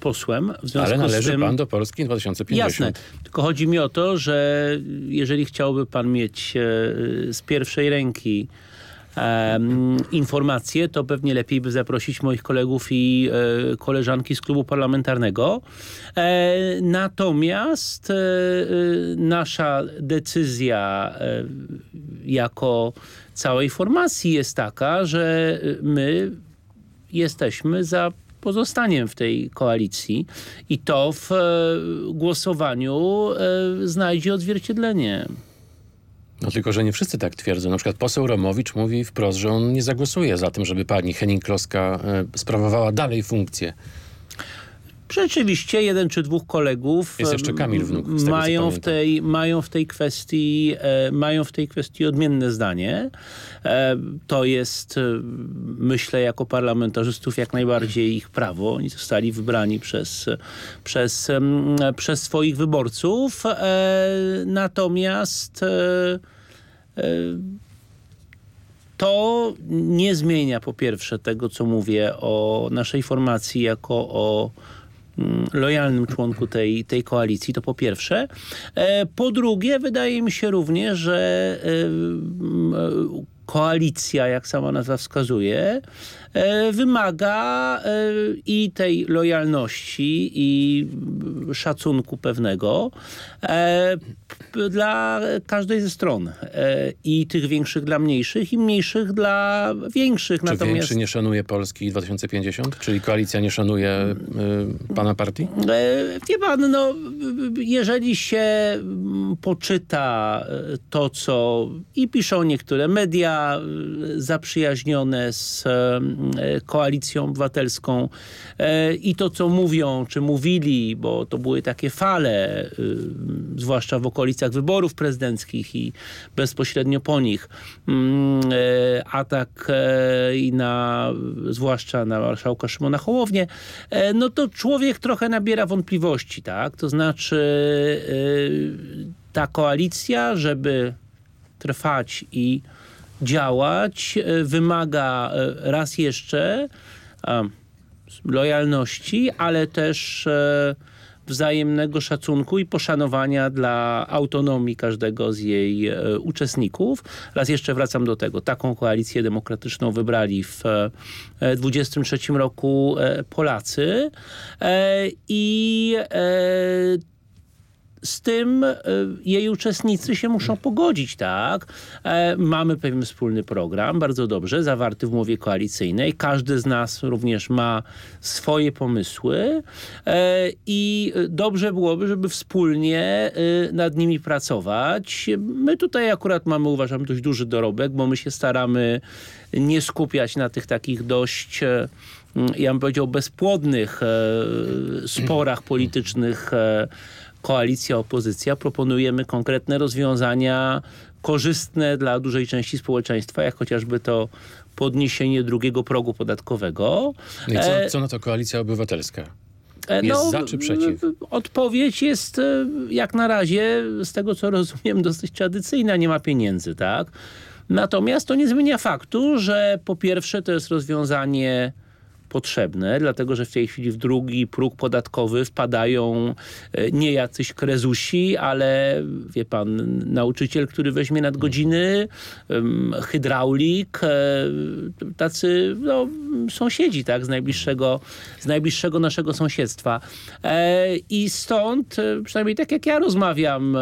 posłem. W związku Ale należy tym, pan do Polski 2050. Jasne, tylko chodzi mi o to, że jeżeli chciałby pan mieć e, z pierwszej ręki informacje, to pewnie lepiej by zaprosić moich kolegów i e, koleżanki z klubu parlamentarnego. E, natomiast e, nasza decyzja jako całej formacji jest taka, że my jesteśmy za pozostaniem w tej koalicji i to w głosowaniu znajdzie odzwierciedlenie. No tylko, że nie wszyscy tak twierdzą. Na przykład poseł Romowicz mówi wprost, że on nie zagłosuje za tym, żeby pani Henning-Kloska e, sprawowała dalej funkcję. Rzeczywiście jeden czy dwóch kolegów Jest jeszcze Kamil Wnuk, mają, w tej, mają, w tej kwestii, e, mają w tej kwestii odmienne zdanie. E, to jest, e, myślę, jako parlamentarzystów jak najbardziej ich prawo. Oni zostali wybrani przez, przez, przez swoich wyborców. E, natomiast to nie zmienia po pierwsze tego, co mówię o naszej formacji jako o lojalnym członku tej, tej koalicji, to po pierwsze. E, Po drugie, wydaje mi się również, że e, e, koalicja, jak sama nazwa wskazuje, wymaga e, i tej lojalności i szacunku pewnego e, dla każdej ze stron. E, I tych większych dla mniejszych i mniejszych dla większych. Czy Natomiast większy nie szanuje Polski 2050? Czyli koalicja nie szanuje pana partii? E, Wie pan, no, jeżeli się poczyta e, to, co i piszą niektóre media e, zaprzyjaźnione z e, koalicją obywatelską. E, i to, co mówią, czy mówili, bo to były takie fale, e, zwłaszcza w okolicach wyborów prezydenckich i bezpośrednio po nich, mm, e, atak e, i na, zwłaszcza na marszałka Szymona Hołownię, e, no to człowiek trochę nabiera wątpliwości, tak? To znaczy e, ta koalicja, żeby trwać i działać, e, wymaga e, raz jeszcze lojalności, ale też e, wzajemnego szacunku i poszanowania dla autonomii każdego z jej uczestników. Raz jeszcze wracam do tego. Taką koalicję demokratyczną wybrali w e, 23 roku Polacy i z tym e, jej uczestnicy się muszą pogodzić, tak? E, mamy pewien wspólny program, bardzo dobrze, zawarty w umowie koalicyjnej. Każdy z nas również ma swoje pomysły e, i dobrze byłoby, żeby wspólnie nad nimi pracować. My tutaj akurat mamy, uważam, dość duży dorobek, bo my się staramy nie skupiać na tych takich dość ja bym powiedział, bezpłodnych sporach politycznych e, koalicja-opozycja. Proponujemy konkretne rozwiązania korzystne dla dużej części społeczeństwa, jak chociażby to podniesienie drugiego progu podatkowego. No I co, E, co na to koalicja obywatelska? E, Jest za czy przeciw? Odpowiedź jest e, jak na razie, z tego co rozumiem, (laughs) dosyć tradycyjna. Nie ma pieniędzy, tak? Natomiast to nie zmienia faktu, że po pierwsze to jest rozwiązanie potrzebne, dlatego że w tej chwili w drugi próg podatkowy wpadają e, nie jacyś krezusi, ale wie pan, nauczyciel, który weźmie nadgodziny, hydraulik, e, tacy no, sąsiedzi tak, z, najbliższego, z najbliższego naszego sąsiedztwa. E, I stąd, przynajmniej tak jak ja rozmawiam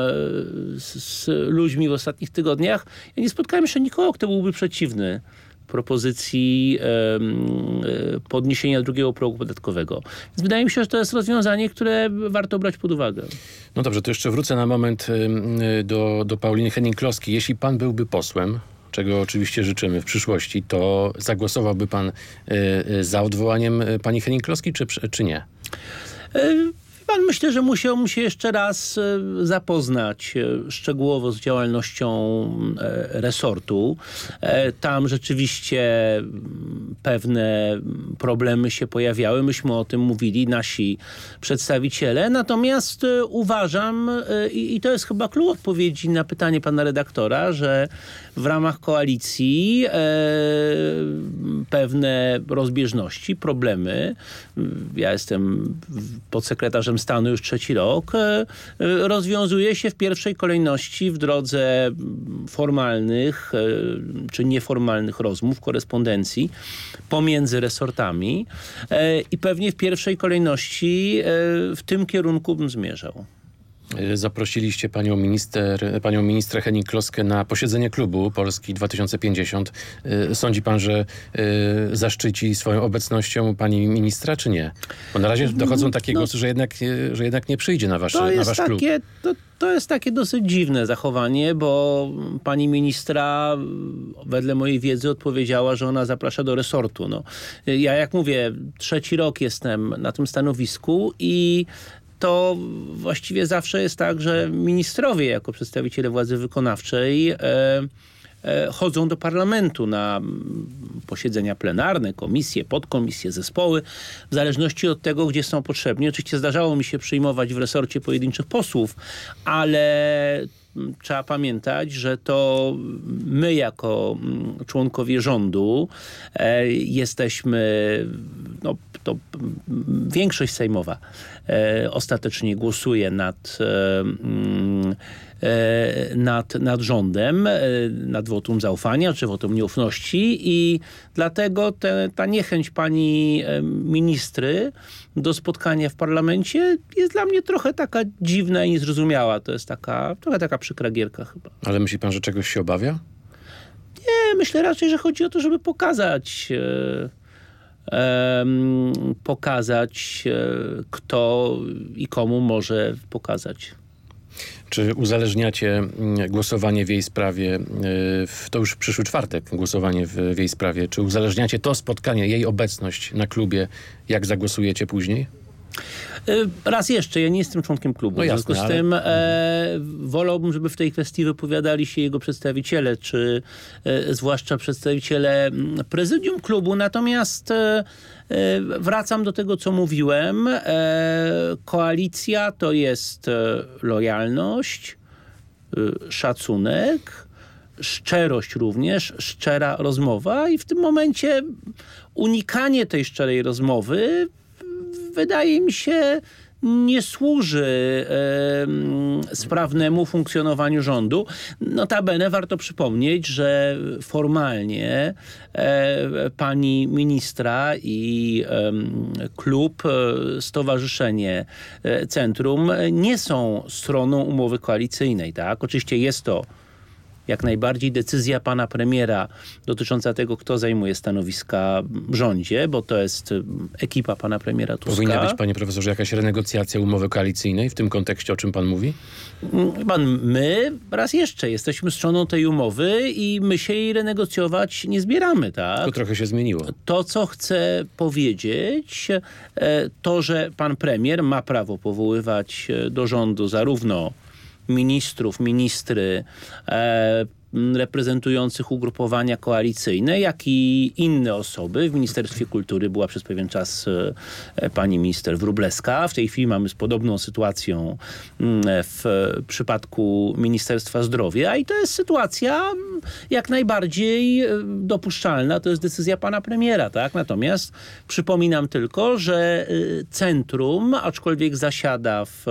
z, z ludźmi w ostatnich tygodniach, ja nie spotkałem jeszcze nikogo, kto byłby przeciwny propozycji e, podniesienia drugiego progu podatkowego. Więc wydaje mi się, że to jest rozwiązanie, które warto brać pod uwagę. No dobrze, to jeszcze wrócę na moment y, do, do Pauliny Henning-Kloski. Jeśli pan byłby posłem, czego oczywiście życzymy w przyszłości, to zagłosowałby pan y, y, za odwołaniem y, pani Henning-Kloski, czy, czy nie? E, Pan, myślę, że musiałbym się jeszcze raz e, zapoznać e, szczegółowo z działalnością e, resortu. Tam rzeczywiście mm, pewne problemy się pojawiały. Myśmy o tym mówili, nasi przedstawiciele. Natomiast uważam, i to jest chyba klucz odpowiedzi na pytanie pana redaktora, że w ramach koalicji pewne rozbieżności, problemy. Ja jestem podsekretarzem stanu już trzeci rok, e, e, rozwiązuje się w pierwszej kolejności w drodze formalnych e, czy nieformalnych rozmów, korespondencji pomiędzy resortami i pewnie w pierwszej kolejności w tym kierunku bym zmierzał. Zaprosiliście panią minister, panią ministrę Henning Kloskę na posiedzenie klubu Polski 2050. Y, sądzi pan, że y, zaszczyci swoją obecnością pani ministra, czy nie? Bo na razie dochodzą takie no, głosy, że jednak, że jednak nie przyjdzie na wasz, to na wasz klub. Takie, to, to jest takie dosyć dziwne zachowanie, bo pani ministra wedle mojej wiedzy odpowiedziała, że ona zaprasza do resortu. No, ja jak mówię, trzeci rok jestem na tym stanowisku i to właściwie zawsze jest tak, że ministrowie jako przedstawiciele władzy wykonawczej e, e, chodzą do parlamentu na posiedzenia plenarne, komisje, podkomisje, zespoły, w zależności od tego, gdzie są potrzebni. Oczywiście zdarzało mi się przyjmować w resorcie pojedynczych posłów, ale trzeba pamiętać, że to my jako członkowie rządu e, jesteśmy, no to większość sejmowa E, ostatecznie głosuje nad e, mm, e, nad, nad rządem, nad wotum zaufania czy wotum nieufności i dlatego te, ta niechęć pani ministry do spotkania w parlamencie jest dla mnie trochę taka dziwna i niezrozumiała. To jest taka, trochę taka przykra gierka chyba. Ale myśli pan, że czegoś się obawia? Nie, myślę raczej, że chodzi o to, żeby pokazać pokazać, e, kto i komu może pokazać. Czy uzależniacie mm, głosowanie w jej sprawie, e, w, to już przyszły czwartek głosowanie w, w jej sprawie, czy uzależniacie to spotkanie, jej obecność na klubie, jak zagłosujecie później? Y, raz jeszcze, ja nie jestem członkiem klubu. No w związku z tym ale... e, wolałbym, żeby w tej kwestii wypowiadali się jego przedstawiciele, czy e, zwłaszcza przedstawiciele prezydium klubu. Natomiast e, e, wracam do tego, co mówiłem. E, koalicja to jest e, lojalność, szacunek, szczerość również, szczera rozmowa i w tym momencie unikanie tej szczerej rozmowy wydaje mi się nie służy e, sprawnemu funkcjonowaniu rządu. Notabene warto przypomnieć, że formalnie e, pani ministra i e, klub, Stowarzyszenie e, Centrum nie są stroną umowy koalicyjnej. Tak? Oczywiście jest to jak najbardziej decyzja pana premiera dotycząca tego, kto zajmuje stanowiska w rządzie, bo to jest mm, ekipa pana premiera Tuska. Powinna być, panie profesorze, jakaś renegocjacja umowy koalicyjnej w tym kontekście, o czym pan mówi? Mm, pan, my raz jeszcze jesteśmy stroną tej umowy i my się jej renegocjować nie zbieramy, tak? To trochę się zmieniło. To, co chcę powiedzieć, e, to, że pan premier ma prawo powoływać e, do rządu zarówno ministrów, ministry, e, reprezentujących ugrupowania koalicyjne, jak i inne osoby. W Ministerstwie Kultury była przez pewien czas e, pani minister Wróbleska. W tej chwili mamy z podobną sytuacją w przypadku Ministerstwa Zdrowia i to jest sytuacja jak najbardziej e, dopuszczalna. To jest decyzja pana premiera. tak? Natomiast przypominam tylko, że centrum, aczkolwiek zasiada w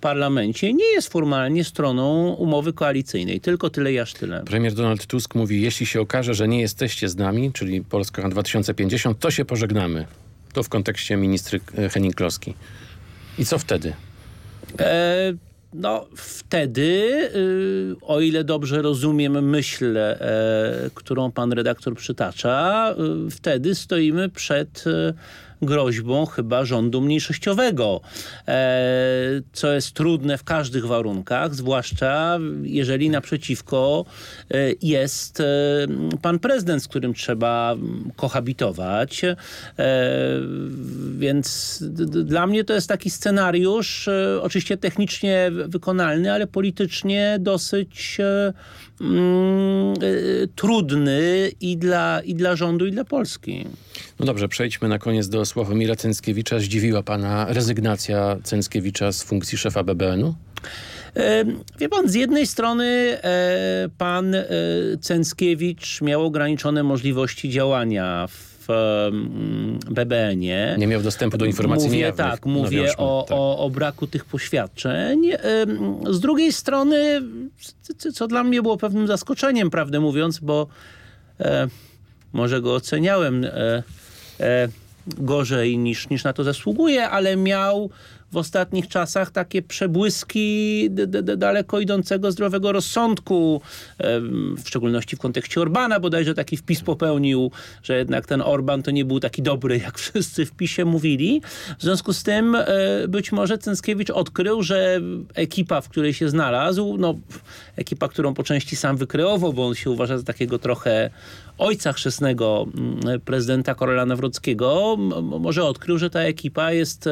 parlamencie, nie jest formalnie stroną umowy koalicyjnej. Tylko tyle, jaż tyle. Premier Donald Tusk mówi, jeśli się okaże, że nie jesteście z nami, czyli Polska 2050, to się pożegnamy. To w kontekście ministry e, Henning Kloski. I co wtedy? E, no wtedy, y, o ile dobrze rozumiem myśl, e, którą pan redaktor przytacza, y, wtedy stoimy przed groźbą chyba rządu mniejszościowego, e, co jest trudne w każdych warunkach, zwłaszcza jeżeli naprzeciwko e, jest e, pan prezydent, z którym trzeba kohabitować. Więc dla mnie to jest taki scenariusz, oczywiście technicznie wykonalny, ale politycznie dosyć trudny i dla, i dla rządu, i dla Polski. No dobrze, przejdźmy na koniec do Sławomira Cęckiewicza. Zdziwiła pana rezygnacja Cęckiewicza z funkcji szefa BBN-u? Wie pan, z jednej strony pan Cęckiewicz miał ograniczone możliwości działania w BBN-ie. Nie miał dostępu do informacji mówię, niejawnych. Tak, mówię o, tak. o, o braku tych poświadczeń. Z drugiej strony, co dla mnie było pewnym zaskoczeniem, prawdę mówiąc, bo e, może go oceniałem e, e, gorzej niż, niż na to zasługuje, ale miał w ostatnich czasach takie przebłyski daleko idącego zdrowego rozsądku, w szczególności w kontekście Orbana, bodajże taki wpis popełnił, że jednak ten Orban to nie był taki dobry, jak (laughs) wszyscy w PiSie mówili. W związku z tym być może Cęckiewicz odkrył, że ekipa, w której się znalazł, no ekipa, którą po części sam wykreował, bo on się uważa za takiego trochę ojca chrzestnego prezydenta Karola Nawrockiego, może odkrył, że ta ekipa jest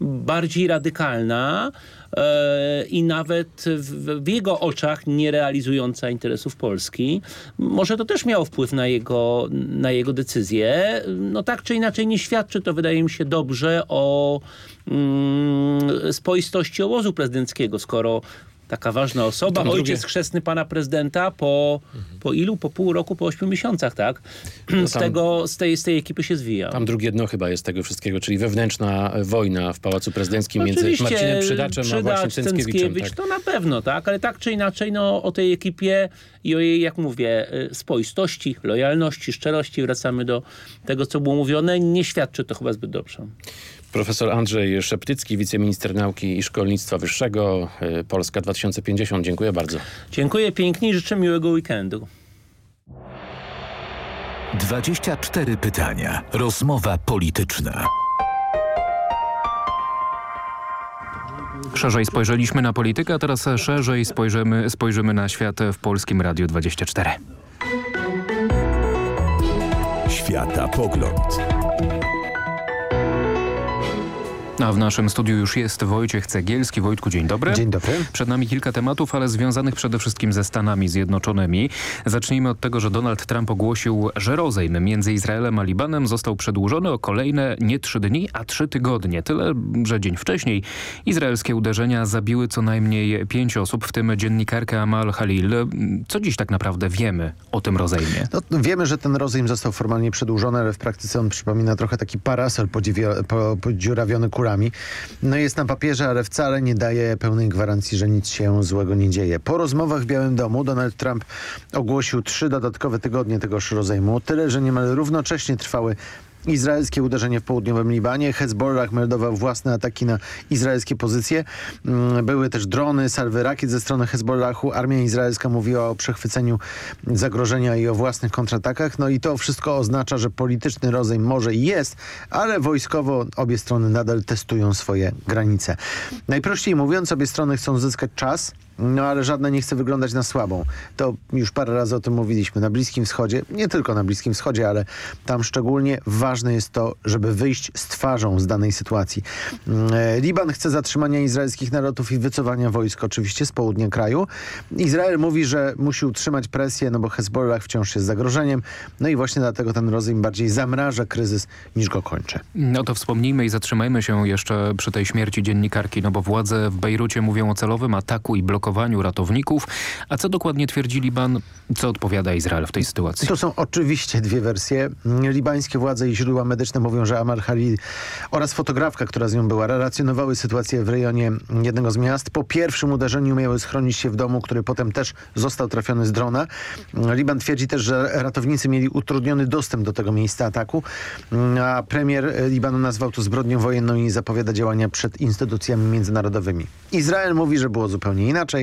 bardziej radykalna e, i nawet w, w, jego oczach nie realizująca interesów Polski. Może to też miało wpływ na jego, na jego decyzję. No tak czy inaczej nie świadczy to, wydaje mi się, dobrze o mm, spoistości obozu prezydenckiego, skoro taka ważna osoba, ojciec drugie... chrzestny pana prezydenta po, mhm. po ilu? Po pół roku, po ośmiu miesiącach, tak? No z, tego, z, tej, z tej ekipy się zwija. Tam drugie dno chyba jest tego wszystkiego, czyli wewnętrzna wojna w Pałacu Prezydenckim między Marcinem Przydaczem Przydacz, a właśnie Cęckiewiczem. Tak? To na pewno, tak? Ale tak czy inaczej, no o tej ekipie i o jej, jak mówię, spoistości, lojalności, szczerości, wracamy do tego, co było mówione, nie świadczy to chyba zbyt dobrze. Profesor Andrzej Szeptycki, wiceminister nauki i szkolnictwa wyższego, Polska 2050. Dziękuję bardzo. Dziękuję pięknie i życzę miłego weekendu. 24 pytania. Rozmowa polityczna. Szerzej spojrzeliśmy na politykę, a teraz szerzej spojrzymy, spojrzymy na świat w Polskim Radiu 24. Świata pogląd. A w naszym studiu już jest Wojciech Cegielski. Wojtku, dzień dobry. Dzień dobry. Przed nami kilka tematów, ale związanych przede wszystkim ze Stanami Zjednoczonymi. Zacznijmy od tego, że Donald Trump ogłosił, że rozejm między Izraelem a Libanem został przedłużony o kolejne nie trzy dni, a trzy tygodnie. Tyle, że dzień wcześniej izraelskie uderzenia zabiły co najmniej pięć osób, w tym dziennikarkę Amal Halil. Co dziś tak naprawdę wiemy o tym rozejmie? No, wiemy, że ten rozejm został formalnie przedłużony, ale w praktyce on przypomina trochę taki parasol podziurawiony kurami. No jest na papierze, ale wcale nie daje pełnej gwarancji, że nic się złego nie dzieje. Po rozmowach w Białym Domu Donald Trump ogłosił trzy dodatkowe tygodnie tegoż rozejmu. Tyle, że niemal równocześnie trwały Izraelskie uderzenie w południowym Libanie. Hezbollah meldował własne ataki na izraelskie pozycje. Były też drony, salwy rakiet ze strony Hezbollahu. Armia izraelska mówiła o przechwyceniu zagrożenia i o własnych kontratakach. No i to wszystko oznacza, że polityczny rozejm może jest, ale wojskowo obie strony nadal testują swoje granice. Najprościej mówiąc, obie strony chcą zyskać czas, no ale żadna nie chce wyglądać na słabą. To już parę razy o tym mówiliśmy. Na Bliskim Wschodzie, nie tylko na Bliskim Wschodzie, ale tam szczególnie ważne jest to, żeby wyjść z twarzą z danej sytuacji. Liban chce zatrzymania izraelskich narodów i wycofania wojsk oczywiście z południa kraju. Izrael mówi, że musi utrzymać presję, no bo Hezbollah wciąż jest zagrożeniem. No i właśnie dlatego ten rozejm bardziej zamraża kryzys niż go kończy. No to wspomnijmy i zatrzymajmy się jeszcze przy tej śmierci dziennikarki, no bo władze w Bejrucie mówią o celowym ataku i blokowaniu ratowników. A co dokładnie twierdzi Liban? Co odpowiada Izrael w tej sytuacji? To są oczywiście dwie wersje. Libańskie władze i źródła medyczne mówią, że Amar Khalil oraz fotografka, która z nią była, relacjonowały sytuację w rejonie jednego z miast. Po pierwszym uderzeniu miały schronić się w domu, który potem też został trafiony z drona. Liban twierdzi też, że ratownicy mieli utrudniony dostęp do tego miejsca ataku, a premier Libanu nazwał to zbrodnią wojenną i zapowiada działania przed instytucjami międzynarodowymi. Izrael mówi, że było zupełnie inaczej.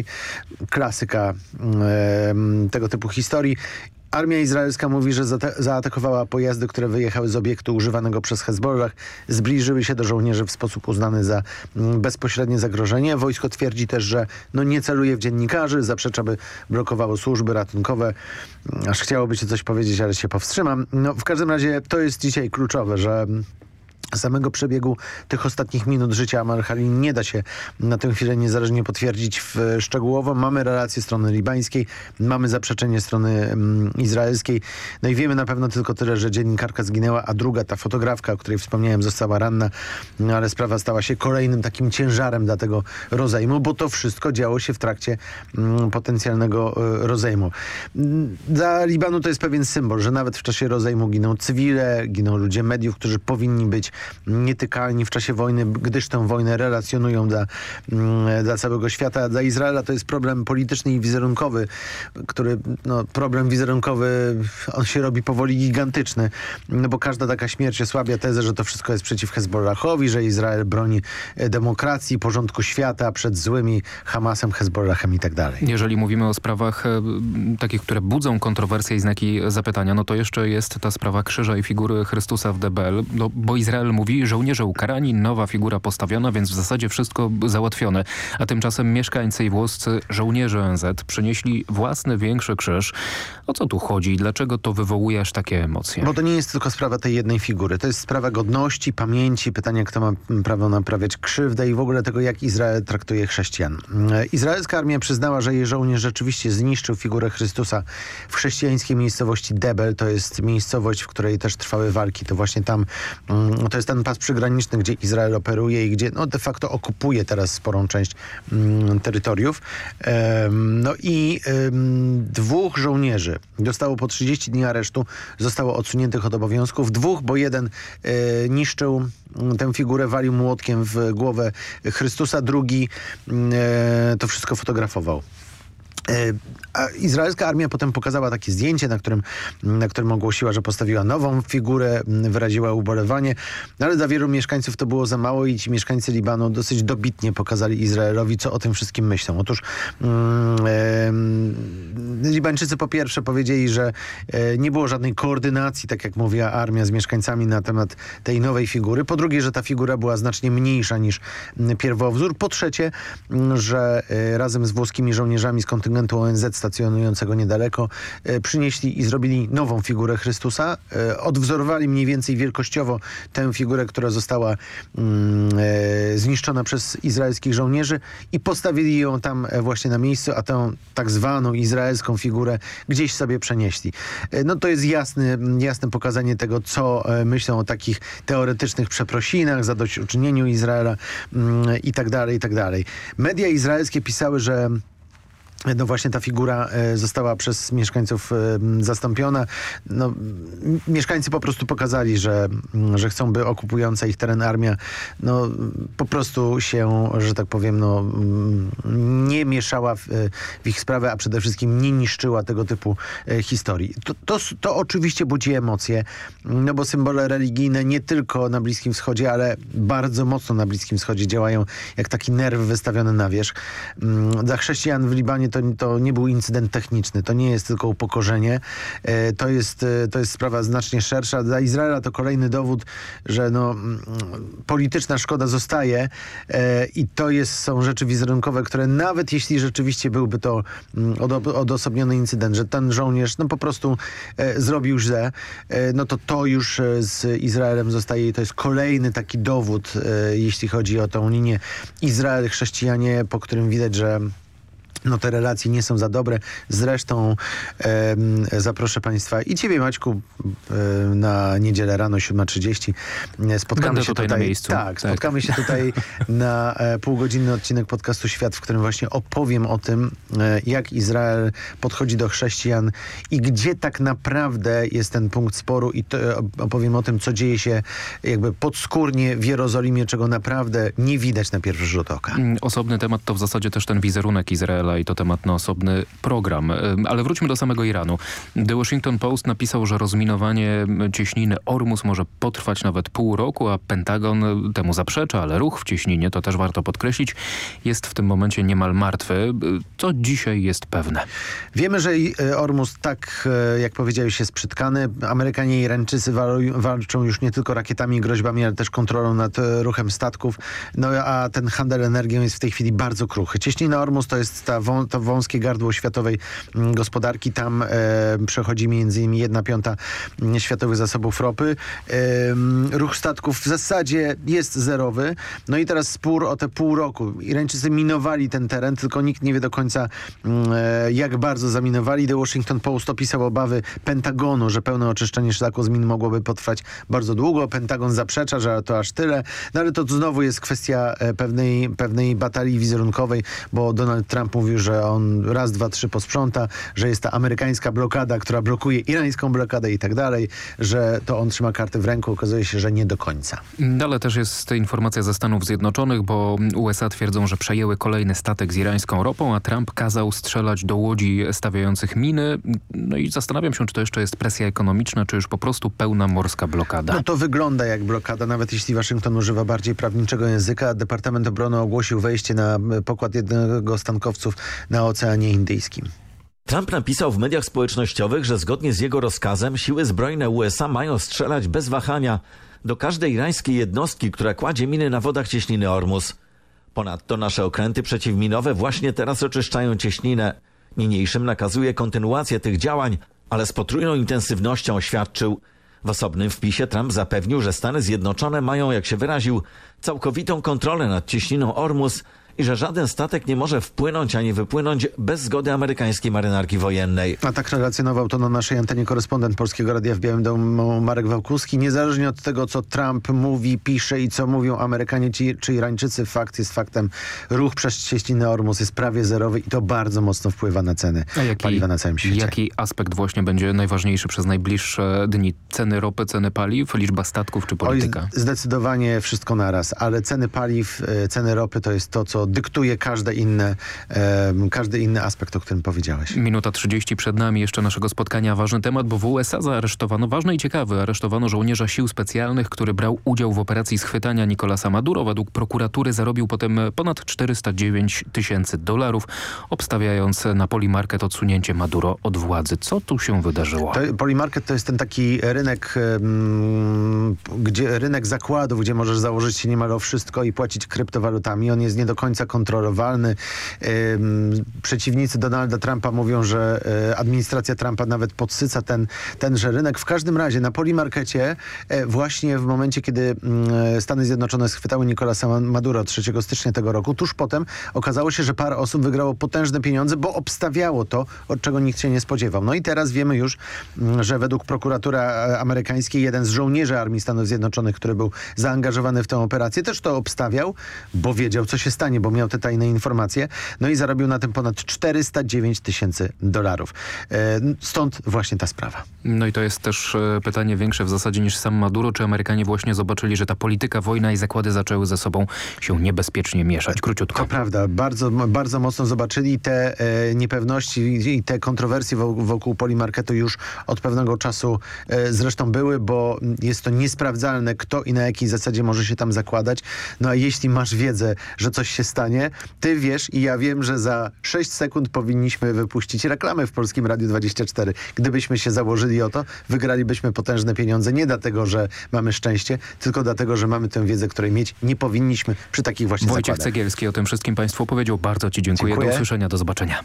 Klasyka e, tego typu historii. Armia izraelska mówi, że zaatakowała pojazdy, które wyjechały z obiektu używanego przez Hezbollah. Zbliżyły się do żołnierzy w sposób uznany za mm, bezpośrednie zagrożenie. Wojsko twierdzi też, że no nie celuje w dziennikarzy, zaprzecza, by blokowało służby ratunkowe. Aż chciałoby się coś powiedzieć, ale się powstrzymam. No, w każdym razie to jest dzisiaj kluczowe, że Samego przebiegu tych ostatnich minut życia Amar Halin nie da się na tę chwilę niezależnie potwierdzić w, szczegółowo. Mamy relację strony libańskiej, mamy zaprzeczenie strony mm, izraelskiej. No i wiemy na pewno tylko tyle, że dziennikarka zginęła, a druga, ta fotografka, o której wspomniałem, została ranna. No ale sprawa stała się kolejnym takim ciężarem dla tego rozejmu, bo to wszystko działo się w trakcie mm, potencjalnego y, rozejmu. Mm, dla Libanu to jest pewien symbol, że nawet w czasie rozejmu giną cywile, giną ludzie mediów, którzy powinni być nietykalni w czasie wojny, gdyż tę wojnę relacjonują dla, mm, dla całego świata. Dla Izraela to jest problem polityczny i wizerunkowy, który, no, problem wizerunkowy, on się robi powoli gigantyczny, no bo każda taka śmierć osłabia tezę, że to wszystko jest przeciw Hezbollahowi, że Izrael broni e, demokracji, porządku świata przed złymi Hamasem, Hezbollahem i tak dalej. Jeżeli mówimy o sprawach e, takich, które budzą kontrowersje i znaki zapytania, no to jeszcze jest ta sprawa krzyża i figury Chrystusa w DBL, no, bo Izrael mówi, żołnierze ukarani, nowa figura postawiona, więc w zasadzie wszystko załatwione. A tymczasem mieszkańcy i włoscy żołnierze ONZ przynieśli własny większy krzyż. O co tu chodzi i dlaczego to wywołuje aż takie emocje? Bo to nie jest tylko sprawa tej jednej figury. To jest sprawa godności, pamięci, pytania, kto ma prawo naprawiać krzywdę i w ogóle tego, jak Izrael traktuje chrześcijan. Izraelska armia przyznała, że jej żołnierz rzeczywiście zniszczył figurę Chrystusa w chrześcijańskiej miejscowości Debel. To jest miejscowość, w której też trwały walki. To właśnie tam mm, to jest ten pas przygraniczny, gdzie Izrael operuje i gdzie no, de facto okupuje teraz sporą część mm, terytoriów. No i dwóch żołnierzy dostało po 30 dni aresztu, zostało odsuniętych od obowiązków. Dwóch, bo jeden e, niszczył mm, tę figurę, walił młotkiem w głowę Chrystusa, drugi e, to wszystko fotografował. E, izraelska armia potem pokazała takie zdjęcie, na którym, na którym ogłosiła, że postawiła nową figurę, wyraziła ubolewanie, no ale dla wielu mieszkańców to było za mało i ci mieszkańcy Libanu dosyć dobitnie pokazali Izraelowi, co o tym wszystkim myślą. Otóż mm, e, Libańczycy po pierwsze powiedzieli, że e, nie było żadnej koordynacji, tak jak mówiła armia z mieszkańcami na temat tej nowej figury. Po drugie, że ta figura była znacznie mniejsza niż pierwowzór. Po trzecie, że e, razem z włoskimi żołnierzami z kontynentu kontyngentu ONZ stacjonującego niedaleko, e, przynieśli i zrobili nową figurę Chrystusa. E, odwzorowali mniej więcej wielkościowo tę figurę, która została mm, e, zniszczona przez izraelskich żołnierzy i postawili ją tam właśnie na miejscu, a tę tak zwaną izraelską figurę gdzieś sobie przenieśli. No to jest jasne, jasne pokazanie tego, co myślą o takich teoretycznych przeprosinach, zadośćuczynieniu Izraela mm, i tak tak. Media izraelskie pisały, że no właśnie ta figura e, została przez mieszkańców e, zastąpiona. No, mieszkańcy po prostu pokazali, że, że chcą, by okupująca ich teren armia no, po prostu się, że tak powiem, no, nie mieszała w, w ich sprawę, a przede wszystkim nie niszczyła tego typu e, historii. To, to, to oczywiście budzi emocje, no bo symbole religijne nie tylko na Bliskim Wschodzie, ale bardzo mocno na Bliskim Wschodzie działają jak taki nerw wystawiony na wierzch. Dla chrześcijan w Libanie to, to nie był incydent techniczny, to nie jest tylko upokorzenie, e, to jest, e, to jest sprawa znacznie szersza. Dla Izraela to kolejny dowód, że no, mm, polityczna szkoda zostaje e, i to jest, są rzeczy wizerunkowe, które nawet jeśli rzeczywiście byłby to mm, odosobniony incydent, że ten żołnierz no po prostu zrobił źle, no to to już z Izraelem zostaje i to jest kolejny taki dowód, jeśli chodzi o tą linię Izrael-chrześcijanie, po którym widać, że no te relacje nie są za dobre. Zresztą e, zaproszę Państwa i Ciebie Maćku e, na niedzielę rano 7.30. Spotkamy Będę się tutaj, tutaj na miejscu. Tak, tak. spotkamy się tutaj (laughs) na e, półgodzinny odcinek podcastu Świat, w którym właśnie opowiem o tym, e, jak Izrael podchodzi do chrześcijan i gdzie tak naprawdę jest ten punkt sporu i to, e, opowiem o tym, co dzieje się jakby podskórnie w Jerozolimie, czego naprawdę nie widać na pierwszy rzut oka. Mm, osobny temat to w zasadzie też ten wizerunek Izraela i to temat na osobny program. E, ale wróćmy do samego Iranu. The Washington Post napisał, że rozminowanie cieśniny Ormus może potrwać nawet pół roku, a Pentagon temu zaprzecza, ale ruch w cieśninie, to też warto podkreślić, jest w tym momencie niemal martwy. Co dzisiaj jest pewne? Wiemy, że Ormus tak, jak powiedziałeś, jest przytkany. Amerykanie i Irańczycy walczą już nie tylko rakietami i groźbami, ale też kontrolą nad ruchem statków. No a ten handel energią jest w tej chwili bardzo kruchy. Cieśnina Ormus to jest ta wą, to wąskie gardło światowej mm, gospodarki. Tam e, przechodzi między innymi jedna piąta mm, światowych zasobów ropy. E, ruch statków w zasadzie jest zerowy. No i teraz spór o te pół roku. Irańczycy minowali ten teren, tylko nikt nie wie do końca mm, e, jak bardzo zaminowali. The Washington Post opisał obawy Pentagonu, że pełne oczyszczenie szlaku z min mogłoby potrwać bardzo długo. Pentagon zaprzecza, że to aż tyle. No ale to znowu jest kwestia e, pewnej, pewnej batalii wizerunkowej, bo Donald Trump mówił, że on raz, dwa, trzy posprząta, że jest ta amerykańska blokada, która blokuje irańską blokadę i tak dalej, że to on trzyma karty w ręku. Okazuje się, że nie do końca. Ale też jest informacja ze Stanów Zjednoczonych, bo USA twierdzą, że przejęły kolejny statek z irańską ropą, a Trump kazał strzelać do łodzi stawiających miny. No i zastanawiam się, czy to jeszcze jest presja ekonomiczna, czy już po prostu pełna morska blokada. No to wygląda jak blokada, nawet jeśli Waszyngton używa bardziej prawniczego języka. Departament Obrony ogłosił wejście na pokład jednego z tankowców na Oceanie Indyjskim. Trump napisał w mediach społecznościowych, że zgodnie z jego rozkazem siły zbrojne USA mają strzelać bez wahania do każdej irańskiej jednostki, która kładzie miny na wodach cieśniny Ormus. Ponadto nasze okręty przeciwminowe właśnie teraz oczyszczają cieśninę. Niniejszym nakazuje kontynuację tych działań, ale z potrójną intensywnością oświadczył – w osobnym wpisie Trump zapewnił, że Stany Zjednoczone mają, jak się wyraził, całkowitą kontrolę nad cieśniną Ormus i że żaden statek nie może wpłynąć ani wypłynąć bez zgody amerykańskiej marynarki wojennej. A tak relacjonował to na naszej antenie korespondent Polskiego Radia w Białym Domu Marek Wałkuski. Niezależnie od tego, co Trump mówi, pisze i co mówią Amerykanie czy Irańczycy, fakt jest faktem. Ruch przez cieśninę Ormus jest prawie zerowy i to bardzo mocno wpływa na ceny jaki, paliwa na całym świecie. Jaki aspekt właśnie będzie najważniejszy przez najbliższe dni? Ceny ropy, ceny paliw, liczba statków czy polityka? Oj, zdecydowanie wszystko naraz, ale ceny paliw, e, ceny ropy to jest to, co dyktuje każde inne, każdy inny aspekt, o którym powiedziałeś. Minuta 30 przed nami jeszcze naszego spotkania. Ważny temat, bo w USA zaaresztowano, ważny i ciekawy, aresztowano żołnierza sił specjalnych, który brał udział w operacji schwytania Nicolasa Maduro. Według prokuratury zarobił potem ponad 409 tysięcy dolarów, obstawiając na Polimarket odsunięcie Maduro od władzy. Co tu się wydarzyło? To, Polimarket to jest ten taki rynek, gdzie rynek zakładów, gdzie możesz założyć się niemal o wszystko i płacić kryptowalutami. On jest nie do końca końca kontrolowalny. Przeciwnicy Donalda Trumpa mówią, że e, administracja Trumpa nawet podsyca ten, tenże rynek. W każdym razie na Polimarkecie e, właśnie w momencie, kiedy mm, Stany Zjednoczone schwytały Nicolasa Maduro 3 stycznia tego roku, tuż potem okazało się, że parę osób wygrało potężne pieniądze, bo obstawiało to, od czego nikt się nie spodziewał. No i teraz wiemy już, mm, że według prokuratury e, amerykańskiej jeden z żołnierzy Armii Stanów Zjednoczonych, który był zaangażowany w tę operację, też to obstawiał, bo wiedział, co się stanie, bo miał te tajne informacje. No i zarobił na tym ponad 409 tysięcy dolarów. E, stąd właśnie ta sprawa. No i to jest też e, pytanie większe w zasadzie niż sam Maduro. Czy Amerykanie właśnie zobaczyli, że ta polityka, wojna i zakłady zaczęły ze sobą się niebezpiecznie mieszać? Króciutko. To prawda. Bardzo, bardzo mocno zobaczyli te e, niepewności i te kontrowersje wokół, Polimarketu już od pewnego czasu zresztą były, bo jest to niesprawdzalne, kto i na jakiej zasadzie może się tam zakładać. No a jeśli masz wiedzę, że coś się stanie. Ty wiesz i ja wiem, że za 6 sekund powinniśmy wypuścić reklamę w Polskim Radiu 24. Gdybyśmy się założyli o to, wygralibyśmy potężne pieniądze. Nie dlatego, że mamy szczęście, tylko dlatego, że mamy tę wiedzę, której mieć nie powinniśmy przy takich właśnie Wojciech zakładach. Cegielski o tym wszystkim Państwu opowiedział. Bardzo Ci dziękuję. dziękuję. Do usłyszenia, do zobaczenia.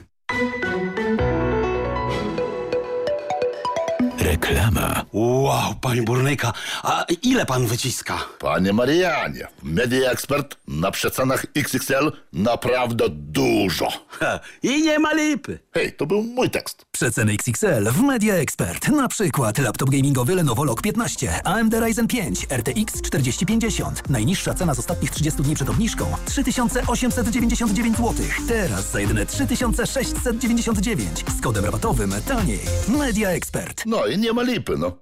Reklama. Wow, panie burnyka, a ile pan wyciska? Panie Marianie, Media Expert na przecenach XXL naprawdę dużo. Ha, I nie ma lipy. Hej, to był mój tekst. Przeceny XXL w Media Expert. Na przykład laptop gamingowy Lenovo Log 15, AMD Ryzen 5, RTX 4050. Najniższa cena z ostatnich 30 dni przed obniżką 3899 zł. Teraz za jedyne 3699 z kodem rabatowym taniej. Media Expert. No i nie ma lipy, no.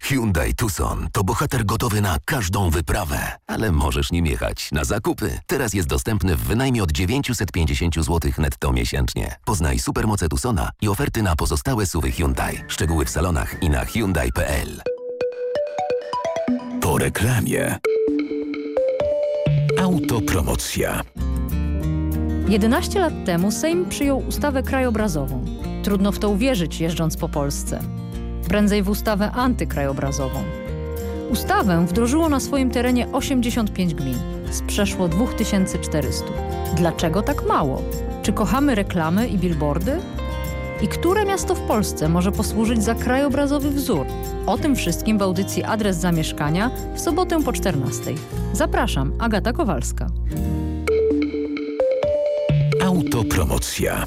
Hyundai Tucson to bohater gotowy na każdą wyprawę, ale możesz nim jechać na zakupy. Teraz jest dostępny w wynajmie od 950 zł netto miesięcznie. Poznaj supermoce Tucsona i oferty na pozostałe suwy Hyundai. Szczegóły w salonach i na Hyundai.pl. Po reklamie. Autopromocja. 11 lat temu Sejm przyjął ustawę krajobrazową. Trudno w to uwierzyć, jeżdżąc po Polsce. Prędzej w ustawę antykrajobrazową. Ustawę wdrożyło na swoim terenie 85 gmin z przeszło 2400. Dlaczego tak mało? Czy kochamy reklamy i billboardy? I które miasto w Polsce może posłużyć za krajobrazowy wzór? O tym wszystkim w audycji Adres Zamieszkania w sobotę po 14. Zapraszam, Agata Kowalska. Autopromocja.